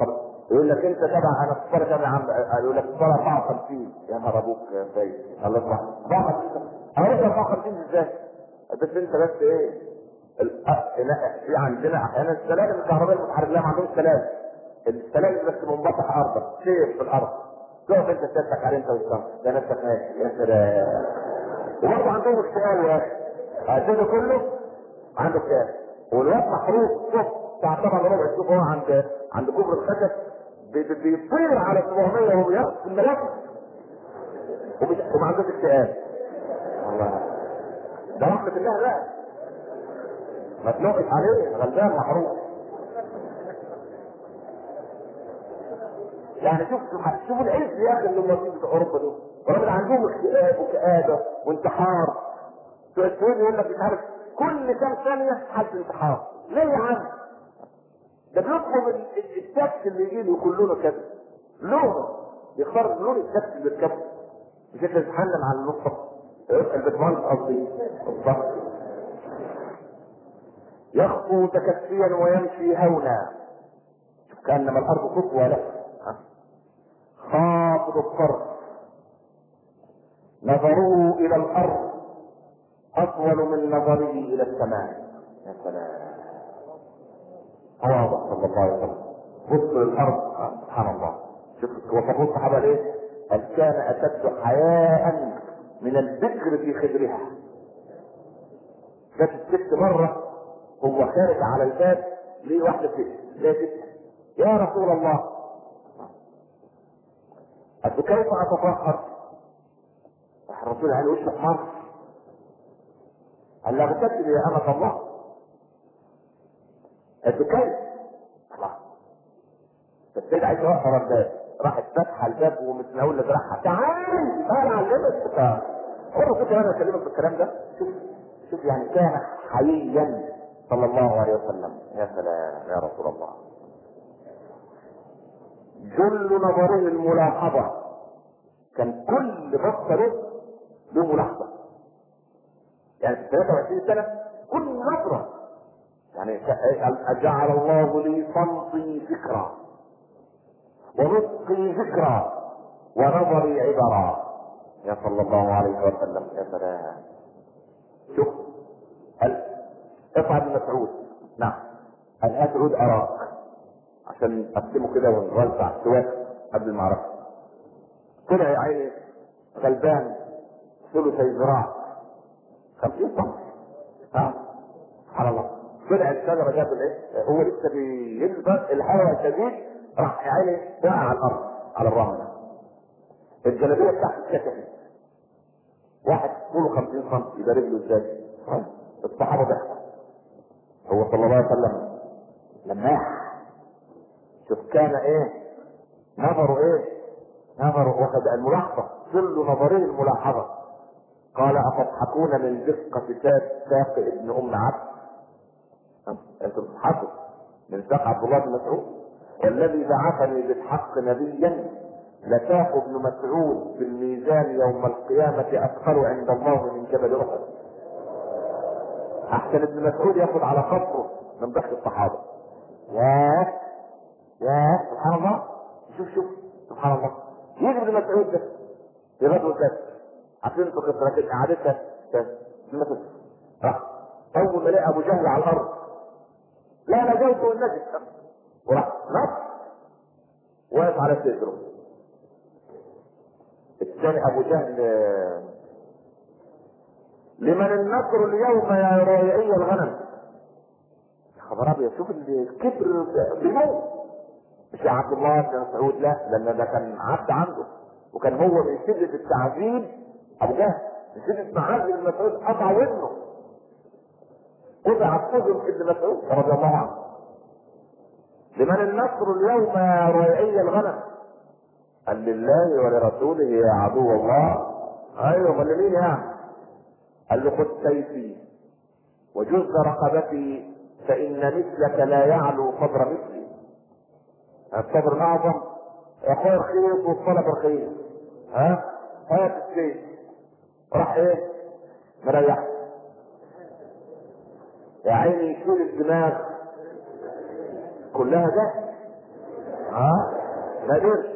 طب يقول لك انت تبع أنا الصلاه كام يا عم يقول لك الصلاه 54 يا نهار أبوك يا سيد الله يسمح 54 أنا 54 إزاي؟ بس انت بس إيه؟ لا، في عندنا أحيانا السلالم الكهربائية المتحركة لا ما عندهمش سلالم. السلالم بس منبطح ارضا سير في الأرض. تقف انت تسلك عليه انت والشمس ده نفسك ماشي يا سلام. وبرضه عندهم اكتئاب يا أخي. كله؟ عنده اكتئاب. والواد محروق. شوف طبعا ربع شوف هو عند عند كبر الخشب بي- بي- بيطير على 700 وهو بيرقص في الملاك وما عندوش اكتئاب. الله ده رحمة الله بقى. ما تنقش عليه غلبان محروق يعني شوف شوف العز يا أخي اللي هم بتوع أوروبا دول. ورغم عندهم اكتئاب وكآبة وانتحار. السويد يقول لك مش عارف كل كام ثانية حالة انتحار. ليه يا عم؟ ده بيطلب ال- ال- التاكسي اللي يجي له يكون لونه كذا لونه يختار لون التاكسي اللي يركبه مش انت تتحنن على النص البتمانس قصدي. بالظبط يخطو تكسيا ويمشي هونا. كأنما الأرض خطوه له؟ خافض الطرف. نظره إلى الأرض. أطول من نظره إلى السماء. يا سلام. واضح صلى الله عليه وسلم. بص للأرض. آه، سبحان الله. شوف وصفوه الصحابه ليه؟ قال كان أشد حياء من البكر في خدرها. جت الست مرة هو خارج على الباب ليه واحدة ست ليه يا رسول الله. قلت كيف أتطهر؟ الرسول قال وشه احمر قال لها اغتسل يا أمة الله. كيف؟ الله. فالسيد عايز على الباب. راحت فاتحه الباب ومتناول دراعها تعالي تعالى علمك هو الرسول كمان أكلمك بالكلام ده. شوف. شوف يعني كان حييا صلى الله عليه وسلم. يا سلام يا رسول الله. جل نظره الملاحظة. كان كل بصة له له ملاحظة. يعني في 23 سنة كل نظرة يعني أجعل الله لي صمتي ذكرى ونطقي ذكرى ونظري عبرا. يا صلى الله عليه وسلم يا سلام. شوف هل بن مسعود. نعم. هل هات عود أراك؟ عشان نقسمه كده ونوزع سواك قبل المعركه طلع يا عيني غلبان ثلثي ذراع. 50 سم ها سبحان الله. طلع الشجره جاب الايه هو لسه بيلبس الهواء الشديد راح يا عيني. وقع على الأرض. على الرمله الجلابية بتاعته اتكشفت واحد طوله 50 سم يبقى رجله إزاي؟ الصحابة ضحكوا هو صلى الله عليه وسلم. لماح شوف كان إيه؟ نظره إيه؟ نظره واخد الملاحظة. كل نظره الملاحظة. قال أتضحكون من دقة ساق ابن أم عبد أنتم تضحكوا. من ساق عبد الله بن مسعود. والذي بعثني بالحق نبيا. لساق ابن مسعود في الميزان يوم القيامة أثقل عند الله من جبل أحد. أحسن ابن مسعود يأخذ على قبره من ضحك الصحابة. ياه يا سبحان الله. شوف شوف. سبحان الله. يجي ابن مسعود ده. غزوه بدر عارفين أنتوا قصه لكن قعدتها مثلا راح أول ما لقى أبو جهل على الأرض لا نجوت والنجس وراح. نط واقف على صدره الثاني أبو جهل لمن النصر اليوم يا رائعي الغنم. يا خبر أبيض شوف الكبر بموت. مش عبد الله بن مسعود لا لأن ده كان عبد عنده. وكان هو من شدة التعذيب. أبو جهل من شدة معاذ بن مسعود قطع ودنه. قطع الصدر ابن مسعود رضي الله عنه. لمن النصر اليوم يا رائعي الغنم. قال لله ولرسوله يا عدو الله. أيوه قال لمين يعني قال له خذ سيفي وجز رقبتي فإن مثلك لا يعلو قدر مثلي. الصبر الاعظم اخويا رخيص والطلب رخيص ها؟ هات السيف راح إيه؟ مريح. يا عيني يشيل الدماغ كلها ده. ها؟ ما قدرش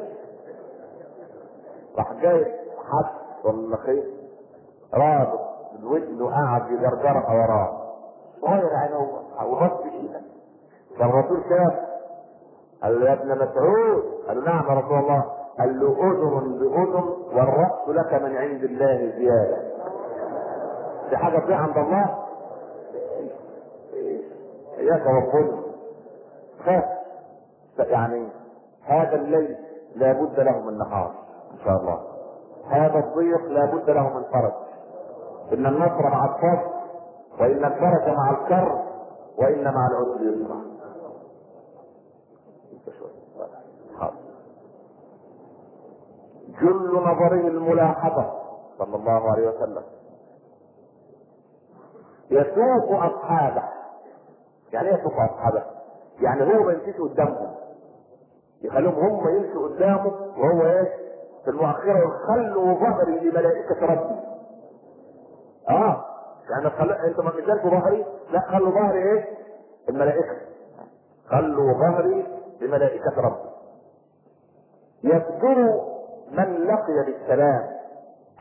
راح جايب حد ولا خير. رابط الودن وقعد يجرجرها وراه. صغير يعني هو وبص إيدك فالرسول شاف قال له يا ابن مسعود. قال له نعم يا رسول الله. قال له أذن بأذن والرأس لك من عند الله زيادة. دي حاجة تضيع عند الله؟ خاف يعني هذا الليل لا بد له من نهار إن شاء الله. هذا الضيق لا بد له من فرج. إن النصر مع الصبر وإن الفرج مع الكر وإن مع العسر يسرا. جل نظره الملاحظة صلى الله عليه وسلم. يسوق أصحابه. يعني إيه يسوق اصحابه؟ يعني هو ما يمشيش قدامهم يخليهم هم يمشوا قدامه وهو إيه؟ في المؤخرة خلوا ظهري لملائكة ربي. آه يعني خل... انت ما في ظهري لا خلوا ظهري إيه؟ الملائكة. خلوا ظهري لملائكة ربي. يصدر من لقي بالسلام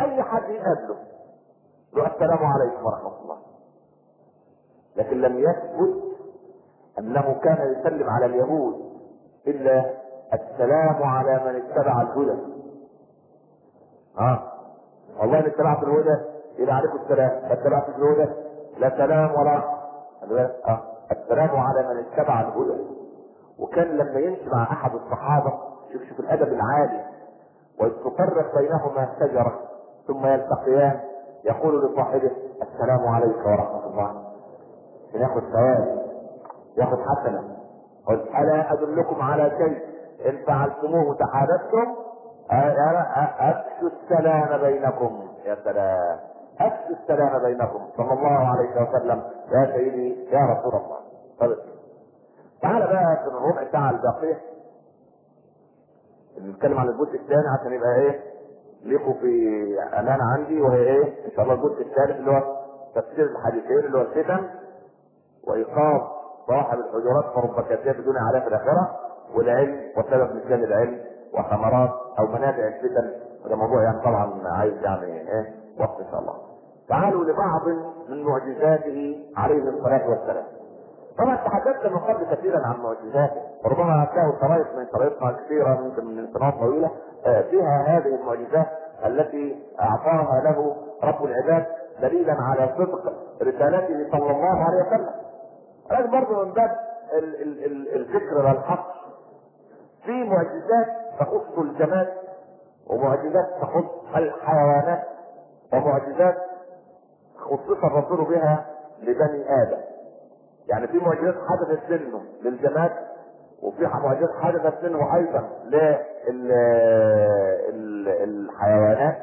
أي حد يقابله له السلام عليكم ورحمة الله. لكن لم يثبت أنه كان يسلم على اليهود إلا السلام على من اتبع الهدى. آه. والله إن اتبعت الهدى يبقى عليكم السلام. ما اتبعتش الهدى؟ لا سلام ولا آه. السلام على من اتبع الهدى. وكان لما يمشي مع أحد الصحابة شوف شوف الأدب العالي تفرق بينهما شجرة ثم يلتقيان يقول لصاحبه السلام عليك ورحمة الله. عشان ياخد ثواب. ياخد حسنه قل ألا أدلكم على شيء؟ إن فعلتموه تحالفتم أفشوا السلام بينكم. يا سلام. أفشوا السلام بينكم. صلى الله عليه وسلم. يا سيدي يا رسول الله. طيب تعال بقى في الربع ساعة الباقية. نتكلم عن الجزء الثاني عشان يبقى إيه ليكوا في امانه عندي وهي إيه إن شاء الله الجزء الثالث اللي هو تفسير الحديثين اللي هو الفتن وايقاظ صاحب الحجرات فرب كثير بدون عليه في الاخره والعلم وسبب نسيان العلم وثمرات أو منابع الفتن وده موضوع يعني طبعا عايز يعني إيه وقت إن شاء الله. تعالوا لبعض من معجزاته عليه الصلاة والسلام. طبعا تحدثت من قبل كثيرا عن معجزاته وربما هتلاقوا شرايط من شرايطنا كثيره ممكن من سنوات طويلة فيها هذه المعجزات التي أعطاها له رب العباد دليلا على صدق رسالته صلى الله عليه وسلم. لكن برضه من باب الفكر والحق. في معجزات تخص الجماد ومعجزات تخص الحيوانات ومعجزات خصص الرسول بها لبني آدم. يعني في معجزات حدثت منه للجماد وفي معجزات حدثت منه أيضا للحيوانات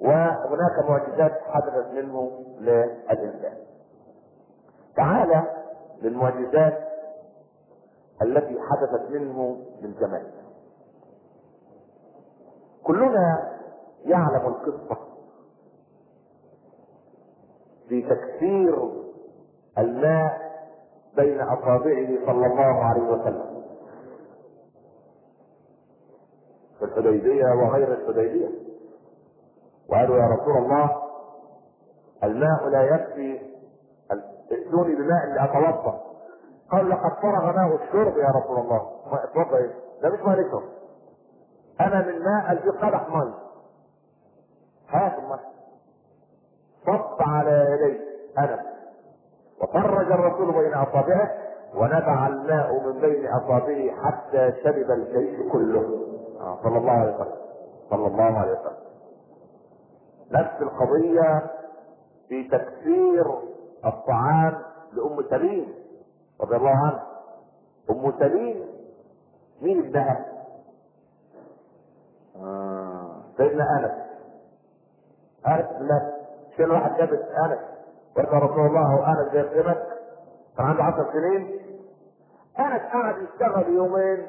وهناك معجزات حدثت منه للإنسان. تعالى للمعجزات التي حدثت منه للجمال. كلنا يعلم القصة في تكثير الماء بين أصابعه صلى الله عليه وسلم. في الحديبية وغير الحديبية. وقالوا يا رسول الله الماء لا يكفي ائتوني بماء لأتوضأ قال لقد فرغ ماء الشرب يا رسول الله. ما أتوضأ إيه؟ ده مش ماء أنا من ماء في قدح مي هات الماء صب على يديه أنا. وفرج الرسول بين أصابعه ونبع الماء من بين أصابعه حتى شرب الجيش كله. آه صلى الله عليه وسلم. صلى الله عليه وسلم. نفس القضية في تكثير الطعام لأم سليم رضي الله عنها. أم سليم مين ابنها؟ آه. سيدنا أنس. أنس لا كان واحد جابت أنس. وقال رسول الله زي قيمك كان عنده 10 سنين. أنس قعد يشتغل يومين.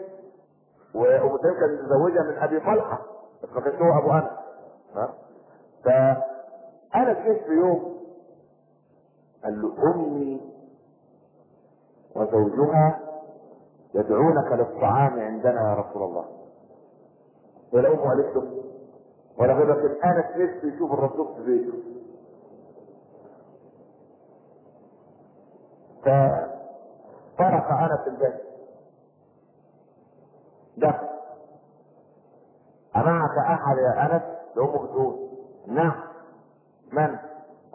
وأم سليم كانت متزوجة من أبي طلحة. بس ما كانش هو أبو أنس. ها؟ فأنس جه في يوم امي وزوجها يدعونك للطعام عندنا يا رسول الله. امه قالت له ولا غير لكن نفسه يشوف الرسول في بيته؟ فطرق انس الباب دخل أمعك أحد يا أنس؟ لأمه بتقول نعم. من؟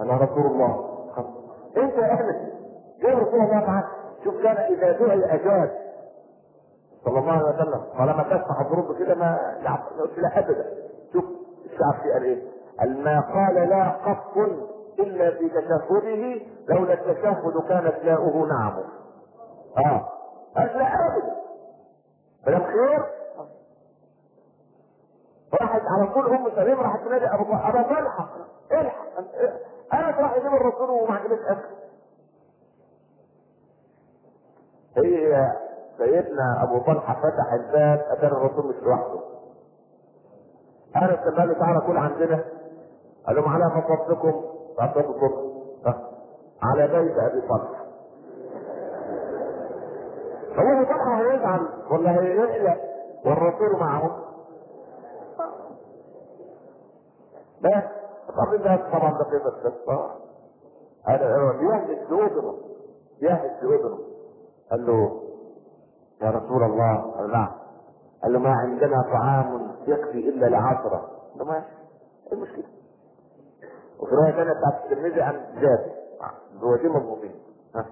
أنا رسول الله. أنت يا أنس جاي رسول الله معك شوف كان إذا دعي أجاب صلى الله عليه وسلم طالما تفتح الظروف كده ما قلت لا أبدا. شوف الشعب قال إيه؟ قال ما قال لا قط إلا في تشهده لولا التشهد كانت لاؤه نعم آه. قال لا أبدا. فلم خير. راحت على طول أم سليم راحت تنادي ابو أبو طلحة الحق أنا راح يجيب الرسول وما عجبش اكل هي سيدنا أبو طلحة فتح الباب أتى الرسول مش لوحده. أنا قال له تعالى كل عندنا قال لهم على مصابكم فاعطيكم على بيت أبي طلحة. هو أبو طلحة هيزعل ولا هيقلق والرسول معه. بس. ده طبعا ده كده هذا بيهمس لاذنه بيهمس لاذنه قال له يا رسول الله قال نعم. قال له ما عندنا طعام يكفي إلا لعشره قال له ماشي إيه المشكلة؟ وفي رواية ثانية بتاعت الترمذي عن جابر زوجين مضبوطين ها؟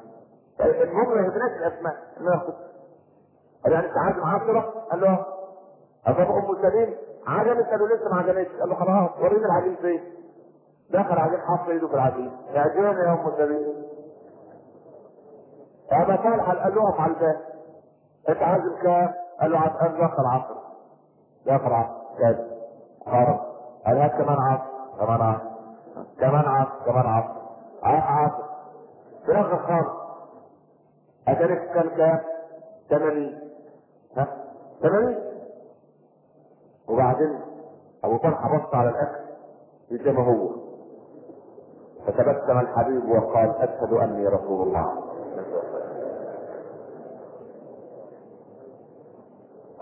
المهم ما يهمناش الأسماء. قال يعني أنت عشره قال له طب أم سليم. عجبت. قالوا لسه ما عجبتش قال له خلاص وريني العجين فين دخل عليه حط ايده في العجين اعجبني يا أم سليم. ابا طلحه قال له على الباب أنت عازم كام؟ قال له عايز دخل عصر دخل عصر كذا خرج قال هات كمان عصر. كمان عصر. كمان عصر. كمان عصر. عصر. في الآخر خالص اتاريخ كان كام؟ 80 ها؟ 80 وبعدين أبو طلحة بص على الأكل. زي ما هو. فتبسم الحبيب وقال أشهد أني رسول الله.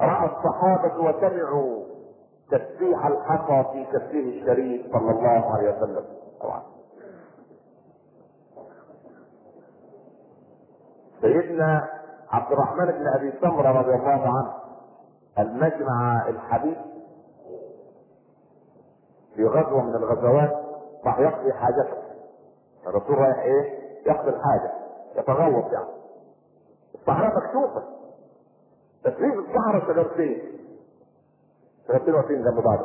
رأى الصحابة وسمعوا تسبيح الحصى في كفه الشريف صلى الله عليه وسلم. سيدنا عبد الرحمن بن أبي سمرة رضي الله عنه المجمع الحبيب في غزوة من الغزوات راح يقضي حاجته. الرسول رايح إيه؟ يقضي الحاجة يتغوط يعني. الصحراء مكشوفة. تسريب الصحراء شجرتين شجرتين واقفين جنب بعض.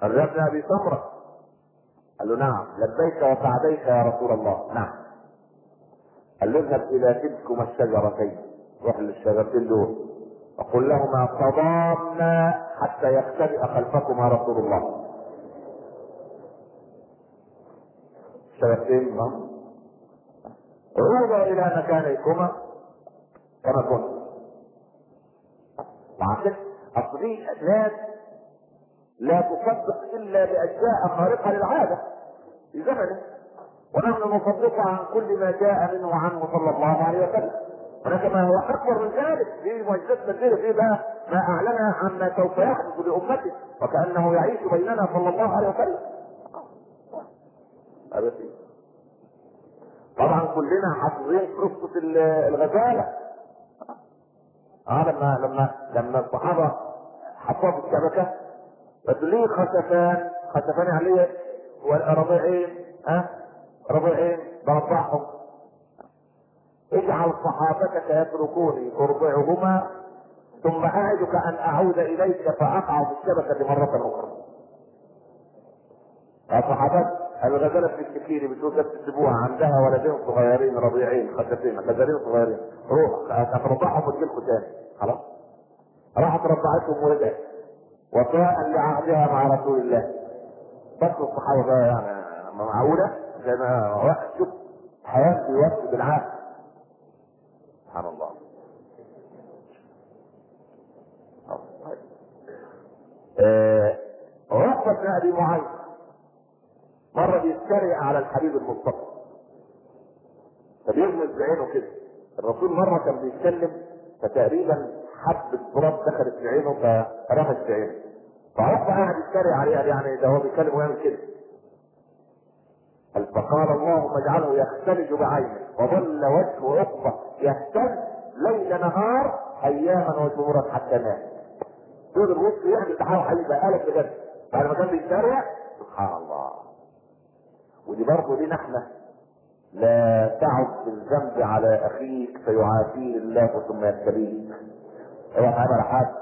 كده ابن أبي سمرة قال له نعم لبيك وسعديك يا رسول الله. نعم. قال له اذهب إلى تلكما الشجرتين. روح للشجرتين دول. وقل لهما تضامنا حتى يختبئ خلفكما رسول الله. الشجرتين عودا إلى مكانكما كما كنت مع كده اصل لا تصدق إلا باشياء خارقة للعادة في زمنه. ونحن نصدق عن كل ما جاء منه عنه صلى الله عليه وسلم. هناك ما هو أكبر من ذلك في معجزات كثيرة في بقى ما اعلن عما سوف يحدث لأمته وكأنه يعيش بيننا صلى الله عليه وسلم. أبدا. طبعا كلنا حافظين قصة الغزالة. آه لما لما لما الصحابة حطوها في الشبكة قالوا ليه خسفان خسفان عليه والرضيعين ها؟ رضيعين برضعهم اجعل صحابتك يتركوني ارضعهما ثم اعدك أن أعود إليك فأقع في الشبكة مرة أخرى. يا الغزالة في السكينة بتقول لا تسيبوها عندها ولدين صغيرين رضيعين خدتين خدرين صغيرين. روح هترضعهم وتجيلكوا تاني خلاص؟ راحت رضعتهم ورجعت وفاء لعهدها مع رسول الله. بس الصحابة بقى يعني معقولة؟ زي ما شوف حياة بيوفي بالعهد. سبحان الله. عقبة بن ابي معيط مرة بيتريق على الحبيب المصطفى. فبيغمز بعينه كده. الرسول مرة كان بيتكلم فتقريبا حبة تراب دخلت في عينه فرمت في عينه فعقبة قاعد يتريق عليه قال يعني ده هو بيتكلم ويعمل كده. فقال اللهم اجعله يختلج بعينه وظل وجهه عقبة يهتز ليل نهار أياما وشهورا حتى مات. دول الوسط يعني تحاول هيبقى قالب بجد. بعد ما كان بيتريق سبحان الله. ودي برضه لينا إحنا لا تعد بالذنب على أخيك فيعافيه الله ثم يبتليك اوعى تعمل حاجة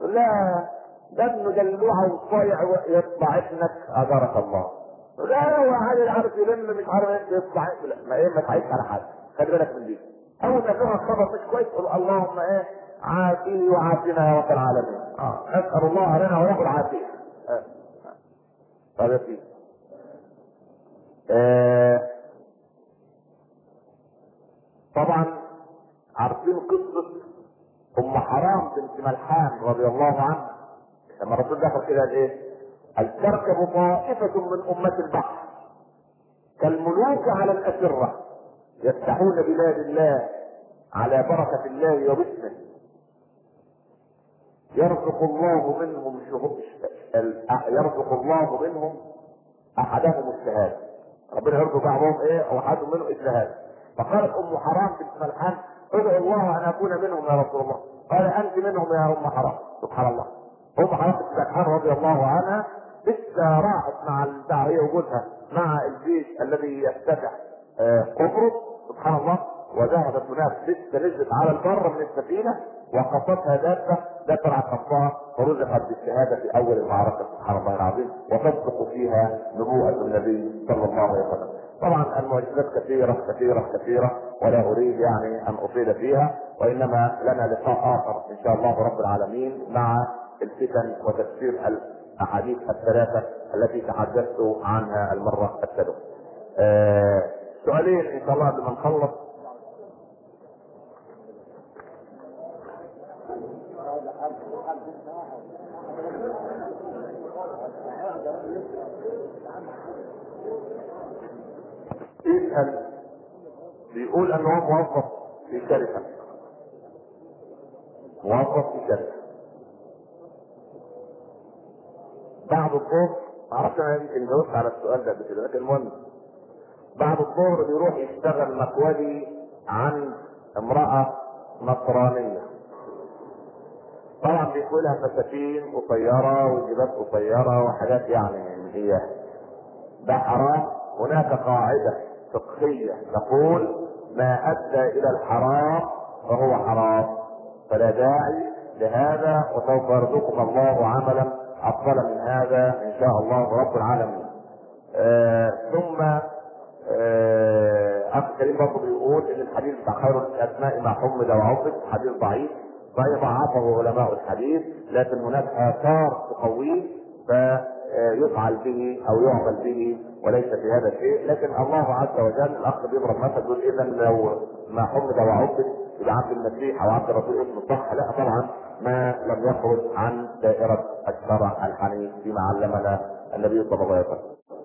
لا ده ابنه دلوعه وصايع يطلع ابنك. اجرك الله. لا هو عادي عارف يلم مش عارف إيه يطلع لا ما إيه ما تعيش على حاجة خلي بالك من دي. اول ما تسمع الخبر مش كويس قول اللهم إيه عافيه وعافنا يا رب العالمين. آه نسال الله لنا وله العافية. آه. طيب يا سيدي. آه. طبعا عارفين قصة أم حرام بنت ملحان رضي الله عنها لما الرسول دخل كده قال إيه؟ قال تركب طائفة من أمة البحر كالملوك على الأسرة يفتحون بلاد الله على بركة الله وباسمه يرزق الله منهم يرزق الله منهم أحدهم الشهادة ربنا يرزق بعضهم إيه؟ أو احدهم منهم الشهادة فقالت أم حرام بنت ملحان ادعو الله أن أكون منهم يا رسول الله. قال أنت منهم يا أم حرام. سبحان الله. أم حرام بنت ملحان رضي الله عنها لسه راحت مع البتاع هي وجودها مع الجيش الذي يفتتح آه، قبرص سبحان الله. وذهبت هناك. لسه نزلت على البر من السفينة. وقصتها دابة دفعت خطها فرزقت بالشهادة في أول المعركة سبحان الله العظيم وتصدق فيها نبوءة النبي صلى الله عليه وسلم. طبعا المعجزات كثيرة كثيرة كثيرة ولا أريد يعني أن أطيل فيها وإنما لنا لقاء آخر إن شاء الله رب العالمين مع الفتن وتفسير الأحاديث الثلاثة التي تحدثت عنها المرة السابقة. آه سؤالين إن شاء الله قبل ما نخلص بيقول ان هو موظف في شركة. موظف في شركة. بعد الظهر معرفش أنا يمكن جاوبت على السؤال ده قبل كده لكن المهم. بعد الظهر بيروح يشتغل مقودي عند امرأة نصرانية. طبعا بيكون لها فساتين قصيرة وجبات قصيرة وحاجات يعني من هي ده حرام هناك قاعدة فقهية تقول ما أدى إلى الحرام فهو حرام. فلا داعي لهذا وسوف يرزقك الله عملا أفضل من هذا إن شاء الله رب العالمين. آه ثم آه، اخ كريم برضه بيقول إن الحديث بتاع خير الأسماء ما حمد وعبد حديث ضعيف. صحيح ضعفه علماء الحديث لكن هناك آثار تقويه فيفعل به أو يعمل به وليس في هذا الشيء. لكن الله عز وجل الأخ بيضرب مثل يقول إذا لو ما حمد وعبد يبقى عبد المسيح أو عبد الرسول اسمه صح لا طبعا ما لم يخرج عن دائرة الشرع الحنيف فيما علمنا النبي صلى الله عليه وسلم.